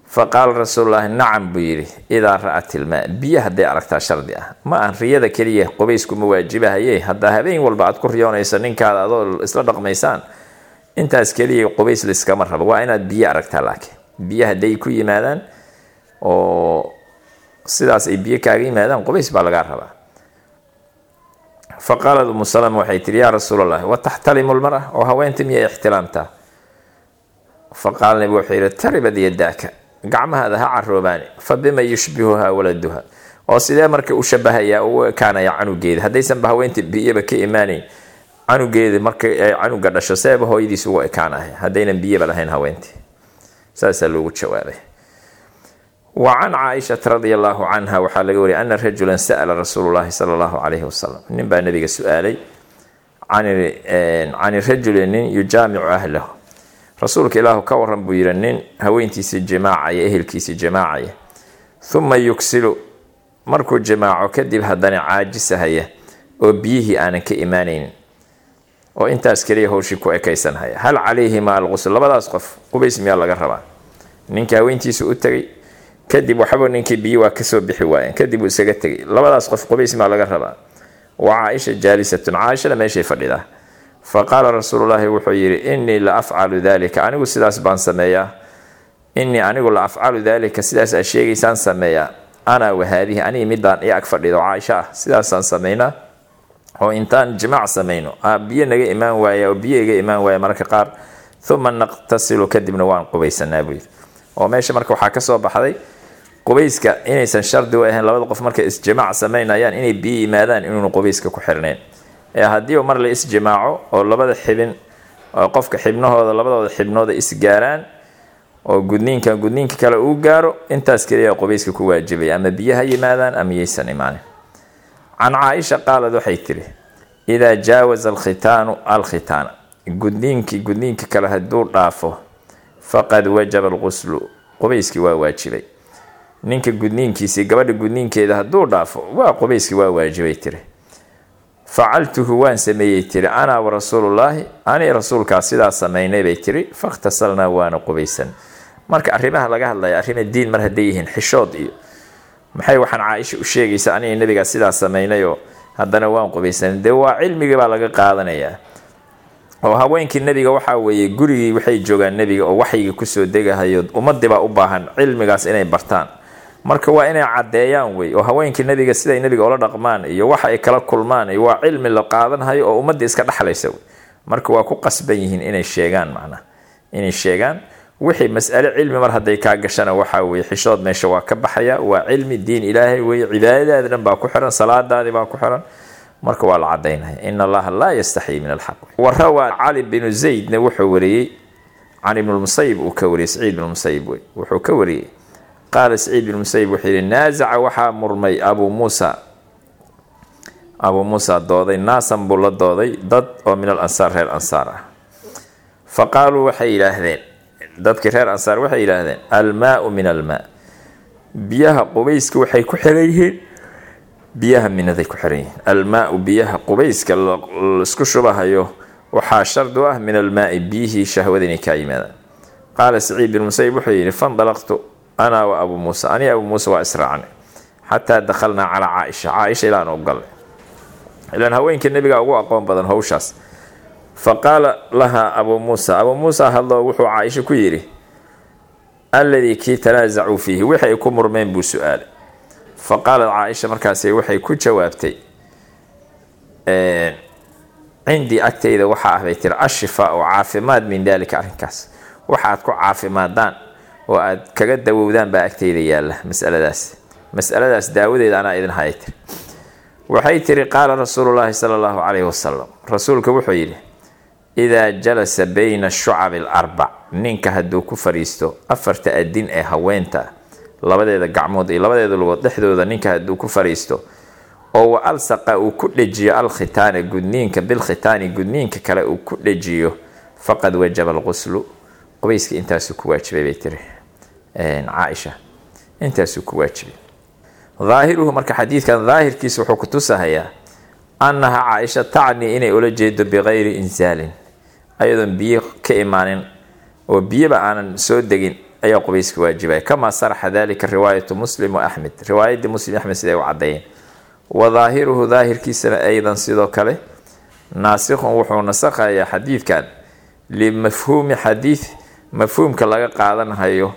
fa qaala rasuululaahi nacam buu yidhi idaa ra'at ilmaa biyo hadday aragtaa shardi ah ma aan riyada keliya qubayskuma waajibahaye haddaa habeen walba aad ku riyoonayso ninkaada adoo isla dhaqmaysaan intaas keliya qubays layskama rabo waa inaad biyo aragtaa laakiin biyo hadday ku yimaadaan oo sidaas ay biyo kaaga yimaadaan qubays baa lagaa rabaa. Fa qaalad umu salama waxay tihi yaa rasuul allahi wa lmara? Oo haweenta miyay ixtilaamtaa fa qaala wuxuu yidhi taribad yadaaka gacmahaada ha caroobaani fa bima yushbihuha waladuha. Oo sidee marka u shabahayaa u ekaanaya canugeeda? Haddaysanba haweenta biyaba ka imaanayn canugeeda marka canuga dhasho seeba hooyadiis ugu ekaanahay haddaynan biyaba lahayn haweentii saasaa loogu jawaabay wa can caaishata radia allaahu canha waxaa laga wariyay ana rajulan sa'ala rasuulu llahi sala allahu calayhi wasalam nin baa nabiga su'aalay cani rajuli nin yujaamicu ahlahu. Rasuulka ilaahu ka waran buu yidhi nin haweentiisii jimaacaya ehelkiisii jimaacaya huma yugsilu markuu jimaaco kadib haddana caajisahaya oo biyihii aanan ka imaanaynin oo intaas keliya howshii ku ekaysanhaya hal calayhima alqusl labadaas qof qubays miyaa laga rabaa? Ninka haweentiisa u tegay kadib waxba ninkii biyo waa ka soo bixi waayeen. Kadib uu isaga tegay labadaas qof qubays miyaa laga rabaa. Wa caaisha jaalisatun. Caaishana meeshay fadhidaa fa qaala rasuululaahi wuxuu yidhi innii la afcalu dalika anigu sidaas baan sameeyaa. Innii anigu la afcalu dalika sidaas aad sheegaysaan sameeyaa. Ana wahaadihi aniga midaan i ag fadhido. Caaisha ah sidaasaan sameynaa oo intaan jimaac samayno. Biyo naga imaan waaya oo biyo iga imaan waaya mararka qaar. Uma naqtasilu. Kadibna waan qubaysanaa buu yidhi. Oo meesha marka waxaa ka soo baxday qubayska inaysan shardi u ahayn labada qof markay isjimaac samaynayaan inay biyo yimaadaan inuunu qubayska ku xirnayn ee haddii mar la isjimaaco oo labada xibin oo qofka xibnahooda labadooda xibnooda isgaaraan oo gudniinkan gudniinka kale uu gaaro intaas keliya qubayska ku waajibaya. Ama biyaha yimaadaan ama yaysan imaanin. Can caaisha qaalad waxay tiri idaa jaawaza alkhitaanu alkhitaana. Gudniinkii gudniinka kale hadduu dhaafo faqad wajaba alquslu qubayskii waa waajibay ninka gudniinkiisii gabadha gudniinkeeda hadduu dhaafo waa qubayskii waa waajibay tiri. Facaltuhu waan sameeyey tiri anaa wa rasuulullaahi ani rasuulkaa sidaa samaynay bay tiri fakhtasalnaa waana qubaysan. Marka arrimaha laga hadlaya arrima diin mar hadday yihiin xishood iyo maxay waxaan caaisha u sheegaysa aniga nabigaa sidaa samaynayoo haddana waan qubaysan. Dee waa cilmigii baa laga qaadanayaa. Oo haweenkii nebiga waxaa weeye gurigii waxay joogaan nebiga oo waxyiga ku soo degahayo ummadii baa u baahan cilmigaas inay bartaan marka waa inay caddeeyaan wey oo haweenkii nebiga siday nebiga ula dhaqmaan iyo waxa ay kala kulmaan iyo waa cilmi la qaadanhayo oo ummadii iska dhexlaysa wey. Marka waa ku qasban yihiin inay sheegaan macnaa. Inay sheegaan. Wixii mas'ale cilmi mar hadday kaa gashana waxaa weye xishood meesha waa ka baxaya waa cilmi diin ilaahay weye cibaadadaadi dhan baa ku xiran salaadaadii baa ku xiran. Marka waa la cadaynaya in allaha laa yastaxyi min alxaq. Wa cali binu zaydna wuxuu wariyey can ibnulmusayib uu ka wariyey saciid bnmusayib wey wuxuu ka wariyey qaala saciid bn musayib wuxuu yihi naasaca waxaa murmay abuu muusa abuu muusa dooday naasan buu la dooday dad oo min al ansaar reer ansaar ah fa qaaluu waxay yidhaahdeen dadkii reer ansaar waxay yidhaahdeen almaau min almaa biyaha qubayska waxay ku xiran yihiin biyaha minaday ku xiran yihiin almaau biyaha qubayska la isku shubahayo waxaa shardi u ah min almaai biyihii shahwada inay kaa yimaadaan qaala saciid bin musayib wuxuu yidhi fandalaqtu ana wa abuu muusa aniga abuu muusa waa israacnay xataa dakhalnaa calaa caaisha caaisha ilaan u galnay ilaan haweenkii nabiga ugu aqoon badan howshaas fa qaala lahaa abuu muusa abuu muusa hadloo wuxuu caaisha ku yidhi alladii kii tanaasacuu fiihi wixi ay ku murmeen buu su'aalay fa qaalat caaisha markaasi waxay ku jawaabtay cindii agtayda waxaa ah bay tiri ashifaa oo caafimaad min daalika arrinkaas waxa aad ku caafimaadaan oo aad kaga dawowdaan baa agtayda yaalla masaladaas. Masaladaas daawadeeda anaa idin haya tiri waxay tiri qaala rasuulullaahi sala allahu calayhi wasalam rasuulka wuxuu yidhi idaa jalasa bayna shucabi alarbac ninka hadduu ku fadhiisto afarta adin ee haweenta labadeeda gacmood iyo labadeeda lugood dhexdooda ninka hadduu ku fadhiisto oo wa alsaqa uu ku dhejiyo alkhitaana gudniinka bilkhitaani gudniinka kale uu ku dhejiyo faqad wajaba alquslu qubayska intaasuu ku waajibay bay tiri caaisha intaasuu ku waajibay. Daahiruhu marka xadiidkan daahirkiisa wuxuu kutusahayaa annaha caaisha tacnii inay ula jeedo bikayri insaalin. Ayadoon biyo ka imaanin oo biyoba aanan soo degin ayaa qubayska waajibaya kamaa saraxa dalika riwaayatu muslim wa axmed riwaayadii muslim axmed siday u caddeeyeen. Wa daahiruhu daahirkiisana aydan sidoo kale naasikhun wuxuu nasakhayaa xadiidkan limafhuumi xadiid mafhuumka laga qaadanhayo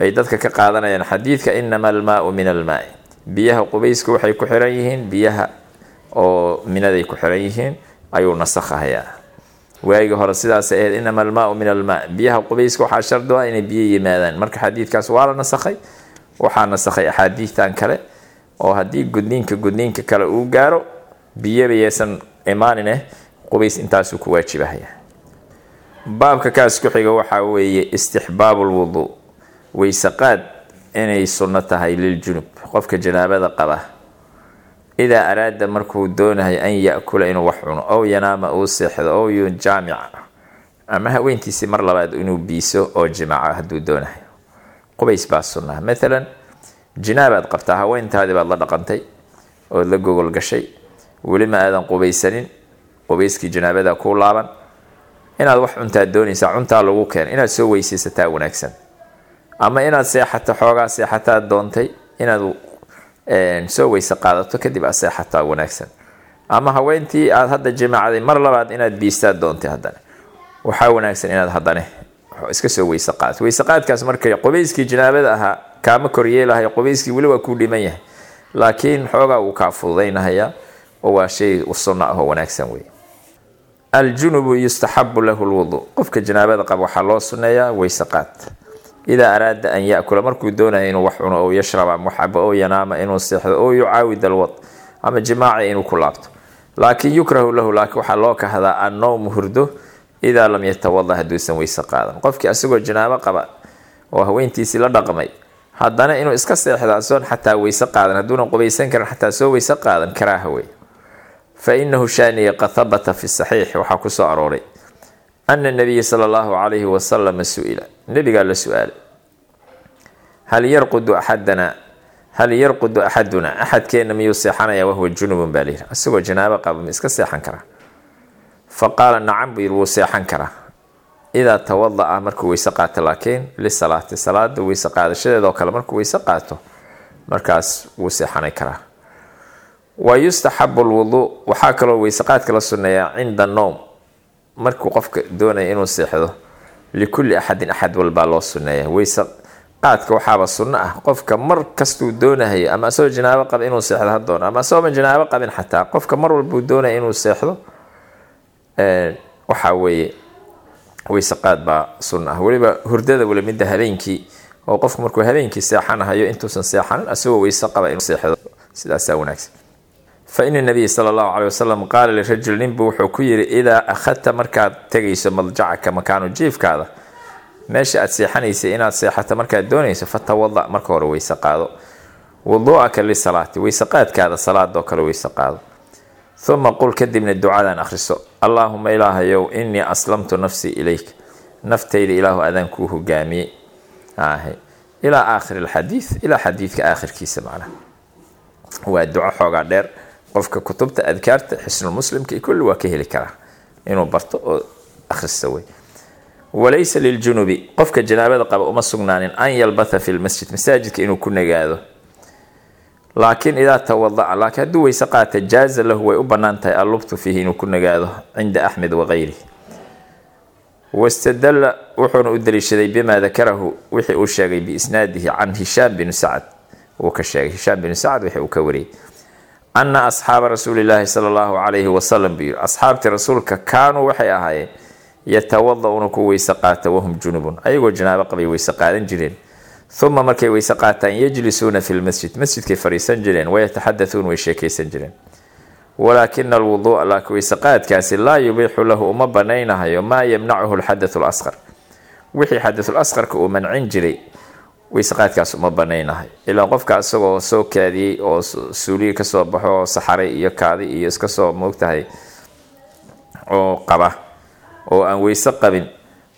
ay dadka ka qaadanayaan xadiidka inama almaau min almaai. Biyaha qubayska waxay ku xiran yihiin biyaha oo minaday ku xiran yihiin ayuu nasakhahayaa waagii hore sidaas ahayd inama almaau min almaa biyaha qubayska waxaa shardi ah inay biyo yimaadaan. Marka xadiidkaas waa la nasakhay waxaa nasakhay axaadiidtan kale oo haddii gudniinka gudniinka kale uu gaaro biyaba yeesan imaanineh qubays intaasuu ku waajibahaya. Baabka kaas ku xiga waxaa weeye istixbaabu lwuduu waysaqaad inay sunno tahay liljunub qofka janaabada qaba idaa araada markuu doonayo an ya-kula inuu wax cuno ow yanaama uu seexdo ow yujaamica ama haweentiisii mar labaad inuu biiso oo jimaaco hadduu doonayo qubays baa sunnaa maalan jinaabaad qabtaa haweentaadii baad la dhaqantay ood la gogol gashay weli ma aadan qubaysanin qubayskii janaabada kuu laaban. Inaad wax cuntaa doonaysaa cuntaa lagu keen inaad soo weysaysataa wanaagsan ama inaad seexato xoogaa seexataa doontay inaad soo weyse qaadato kadib aad seexataa wanaagsan. Ama haweentii aad hadda jimaacday mar labaad inaad biistaad doontay haddana waxaa wanaagsan inaad haddane iska soo weyse qaadato weyse qaadkaas marka qubayskii janaabada ahaa kaama koryeelahay qubayskii weli waa kuu dhiman yahay. Laakiin xoogaa wuu kaa fududaynahayaa oo waa shay sunno ah oo wanaagsan wey aljunubu yustaxabu lahu lwudu qofka janaabada qaba waxaa loo sunneeyaa weyseqaad idaa araada an yakula markuu doonaya inuu wax cuno oo yashraba waxcabo oo yanaama inuu seexdo oo yucaawid alwad ama jimaaci inuu ku laabto laakiin yukrahu lahu laakiin waxaa loo kahdaa annowmu hurdo idaa lam yatawada hadduusan weyse qaadan qofkii asagoo janaabo qaba oo haweentiisii la dhaqmay haddana inuu iska seexdo asoon xataa weyse qaadan hadduunan qubaysan karin xataa soo weyse qaadan karaaha wey fa inahu shaaniya qad habata fi saxiix waxaa ku soo arooray ana nabiya sala allahu calayhi wasalama su'ila nabigaa la su'aalay. Hal yarqudu axadana hal yarqudu axaduna axadkeenna miyuu seexanaya wahuwa junubun baa layidhi isagoo janaabo qaba ma iska seexan karaa fa qaala nacam buu yidhi wuu seexan karaa idaa tawada-a markuu weyse qaato laakiin lisalaati salaada weyse qaadashadeedoo kale markuu weyse qaato markaas wuu seexanay karaa. Wa yustaxabu lwuduu waxaa kaloo weyseqaadka la sunneeyaa cinda nowm markuu qofka doonaya inuu seexdo likulli axadin axad walbaa loo sunneeya. Weyse qaadka waxaaba sunno ah. Qofka mar kastuu doonahayo ama asagoo janaabo qaba inuu seexdo ha doono. Ama asagooban janaabo qabin xataa. Qofka mar walbuu doonaya inuu seexdo waxaa weeye weyse qaad baa sunno ah. Weliba hurdada weli midda habeenkii oo qofku markuu habeenkii seexanahayo intuusan seexanin asagoo weyse qaba inuu seexdo. Sidaasaa wanaagsan fa ina nabiya sala allahu caley wasalam qaala lirajul ninbuu wuxuu ku yidhi idaa akhadta markaad tegayso madjacaka makaanu jiifkaada meesha aad seexanaysay inaad seexato markaad doonayso fatawada marka hore weyse qaado. Wuduu'aka lisalaati weyse qaadkaada salaadoo kale weyse qaado. Uma qul kadibna ducadan akhriso. Allaahuma ilaahayow innii aslamtu nafsii ilayk naftayda ilaahu adaan kuu hogaamiyey ilaa aakhiri alxadiid ilaa xadiidka aakhirkiisa macnaha. Waa duco xoogaa dheer qofka kutubta adkaarta xisnulmuslimka kulli waa ka heli karaa inuu barto oo akhristo wey walaysa liljunubi qofka janaabada qaba uma sugnaanin an yalbatha fi lmasjid masaajidka inuu ku nagaado laakiin idaa tawadaca laakiin hadduu weyse qaata jaaza lahu way u bannaan tahay allubtu fiihi inuu ku nagaado cinda axmed wagayri wastadalla wuxuuna u daliishaday bimaa dakarahu wixii uu sheegay biisnaadihi can hishaam binu sacad. Wuu ka sheegay hishaam binu sacad wixii uu ka wariyey ana asxaaba rasuulilaahi sala allahu calayhi wasalam buu yiri asxaabtii rasuulka kaanuu waxay ahaayeen yatawada-una ku weyse qaata wahum junubun ayagoo janaabo qabay weyse qaadan jireen uma markay weyse qaataan yajlisuuna fi lmasjid masjidkay fadhiisan jireen wayataxadatuun way sheekaysan jireen walaakina alwuduu'a laakiin weyse qaadkaasi laa yubiixu lahu uma banaynahayo maa yamnacuhu alxadathu lasqar wixii xadathul asqarka uu mancin jiray weyse qaadkaas uma banaynahay. Ilaa qofka isagoo soo kaadiyey oo suuliyi ka soo baxo oo saxaray iyo kaadi iyo iska soo moogtahay oo qaba oo aan weyse qabin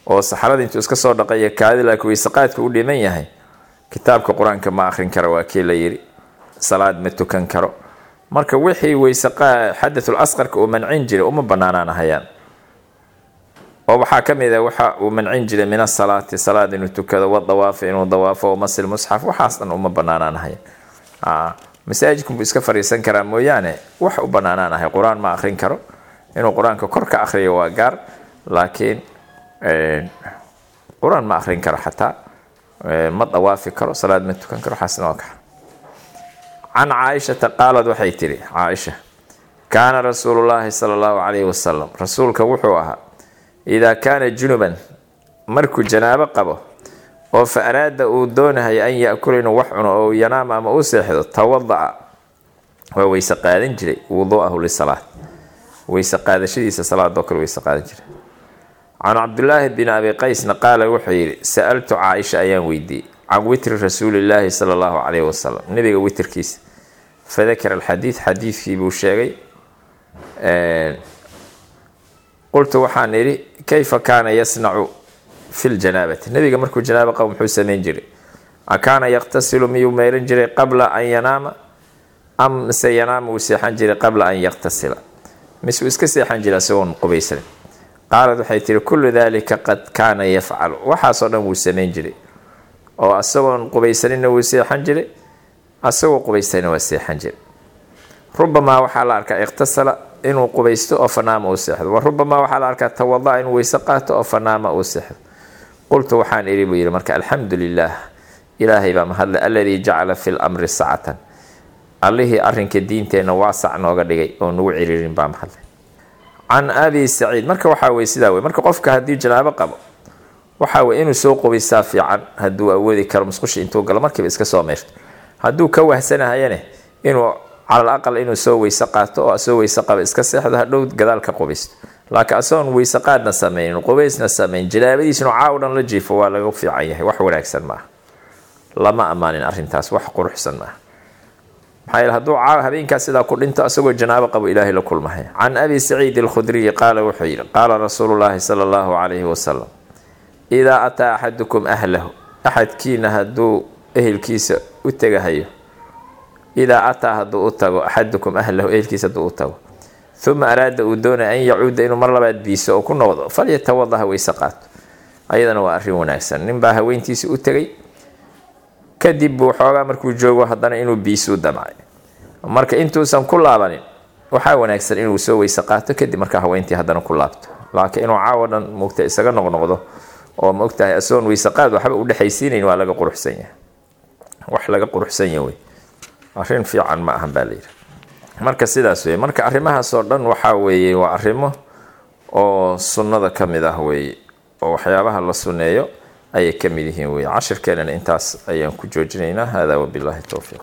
oo saxarada intuu iska soo dhaqayo kaadi laakiin weyse qaadka u dhiman yahay kitaabka qur'aanka ma akhrin karo waa kii la yiri salaad ma tukan karo. Marka wixii weyse xadathul asqarka uu mancin jiray uma banaanaanahayaan oo waxaa ka mid ah waxa uu mancin jiray min asalaati salaad inuu tukado wadawaafi inuu dawaafo o masil musxaf waxaas dhan uma banaanaanahayaan masaajidkunbuu iska fadhiisan karaa mooyaane wax u banaanaanahay qur'aan ma akhrin karo. Inuu qur'aanka kor ka akhriyo waa gaar laakiin qur'aan ma akhrin karo xataa ma dawaafi karo salaad ma tukan karo xaasna waa ka. Can caaishata qaalad waxay tihi caaisha kaana rasuulullaahi sala allahu calayhi wasalam rasuulka wuxuu ahaa idaa kaana junuban markuu janaabo qabo oo fa araada uu doonahay an yakula inuu wax cuno oo yanaama ama u seexdo tawada'a waa weyse qaadan jiray wuduu'ahu lisalaat weyse qaadashadiisa salaadoo kale weyse qaadan jiray. Can cabdulaahi bin abi qaysna qaala wuxuu yidhi sa-altu caaisha ayaan weydiiyey can witri rasuulillaahi sala allahu calayhi wasalam. Nabiga witrkiisa fadakara alxadiid xadiidkii buu sheegay qultu waxaan idhi kayfa kaana yasnacu fi ljanaabati nabiga markuu janaabo qabo muxuu sameyn jiray. Akaana yaqtasilu miyuu meeran jiray qabla an yanaama? Am mise yanaama uu seexan jiray qabla an yaqtasila? Mise uu iska seexan jiray isagoon qubaysanin qaalad waxay tihi kullu dalika qad kaana yafcalu. Waxaasoo dhan wuu sameyn jiray. Oo isagoon qubaysaninna wuu seexan jiray? Asagoo qubaystayna waa seexan jiray rubamaa waxaa la arkaa iqtasala inuu qubaysto oo fanaama uu seexdo. Wa rubamaa waxaa la arkaa tawada inuu weyse qaato oo fanaama uu seexdo. Qultu waxaan idhi buu yidhi marka alxamdu lilaah ilaahay baa mahadle aladii jacala fi lamri sacatan. Allihii arrinka diinteenna waasac nooga dhigay oo nagu ciriirin baa mahadle can abi saciid marka waxaa weye sidaa wey marka qofka haddii janaabo qabo waxaa weye inuu soo qubaysaa fiican hadduu awoodi karo musqusha intuu galo markiiba iska soo meyrto hadduu ka wahsanahayane inuu calal aqal inuu soo weyse qaato oo soo weyse qaba iska seexdo hadhow gadaal ka qubaysto. Laakiin asagoon weyse qaadna sameynin qubaysna sameyn janaabadiisinu caaw dhan la jiifo waa laga fiican yahay. Wax wanaagsan maaha. Lama ammaanin arrintaas wax quruxsan maaha. Maxaa hadduu habeenkaas sidaa ku dhinto asagoo janaabo qabo ilaahay la kulmahay. Can abi saciid alkhudriyi qaala wuxuu yidhi qaala rasuulu llaahi sala allahu calayhi wasalam idaa ataa axadukum ahlahu axadkiina hadduu ehelkiisa u tegahayo idaa ataa hadduu u tago axadukum ahlahu ehelkiisa hadduu u tago uma araada uu doonaya an yacuuda inuu mar labaad biiso oo ku noqdo falyatawada ha weyse qaato ayadana waa arrin wanaagsan ninbaa haweentiisa u tegay kadib buu xoogaa markuu joogo haddana inuu biisuu damcay marka intuusan ku laabanin waxaa wanaagsan inuu soo weyse qaato kadib markaa haweentii haddana ku laabto laakiin inuu caawo dhan mugta isaga noqnoqdo oo maogtahay asoon weyse qaad waxba udhexaysiinayn waa laga quruxsan yahay wax laga quruxsan yahay wey arrin fiican ma ahan baa layidhi marka sidaas wey marka arrimahaasoo dhan waxaa weeye waa arrimo oo sunnada ka mid ah weeye oo waxyaabaha la sunneeyo ayay ka mid yihiin weye cashirkeenana intaas ayaan ku joojinaynaa. Hada wabillahi towfiiq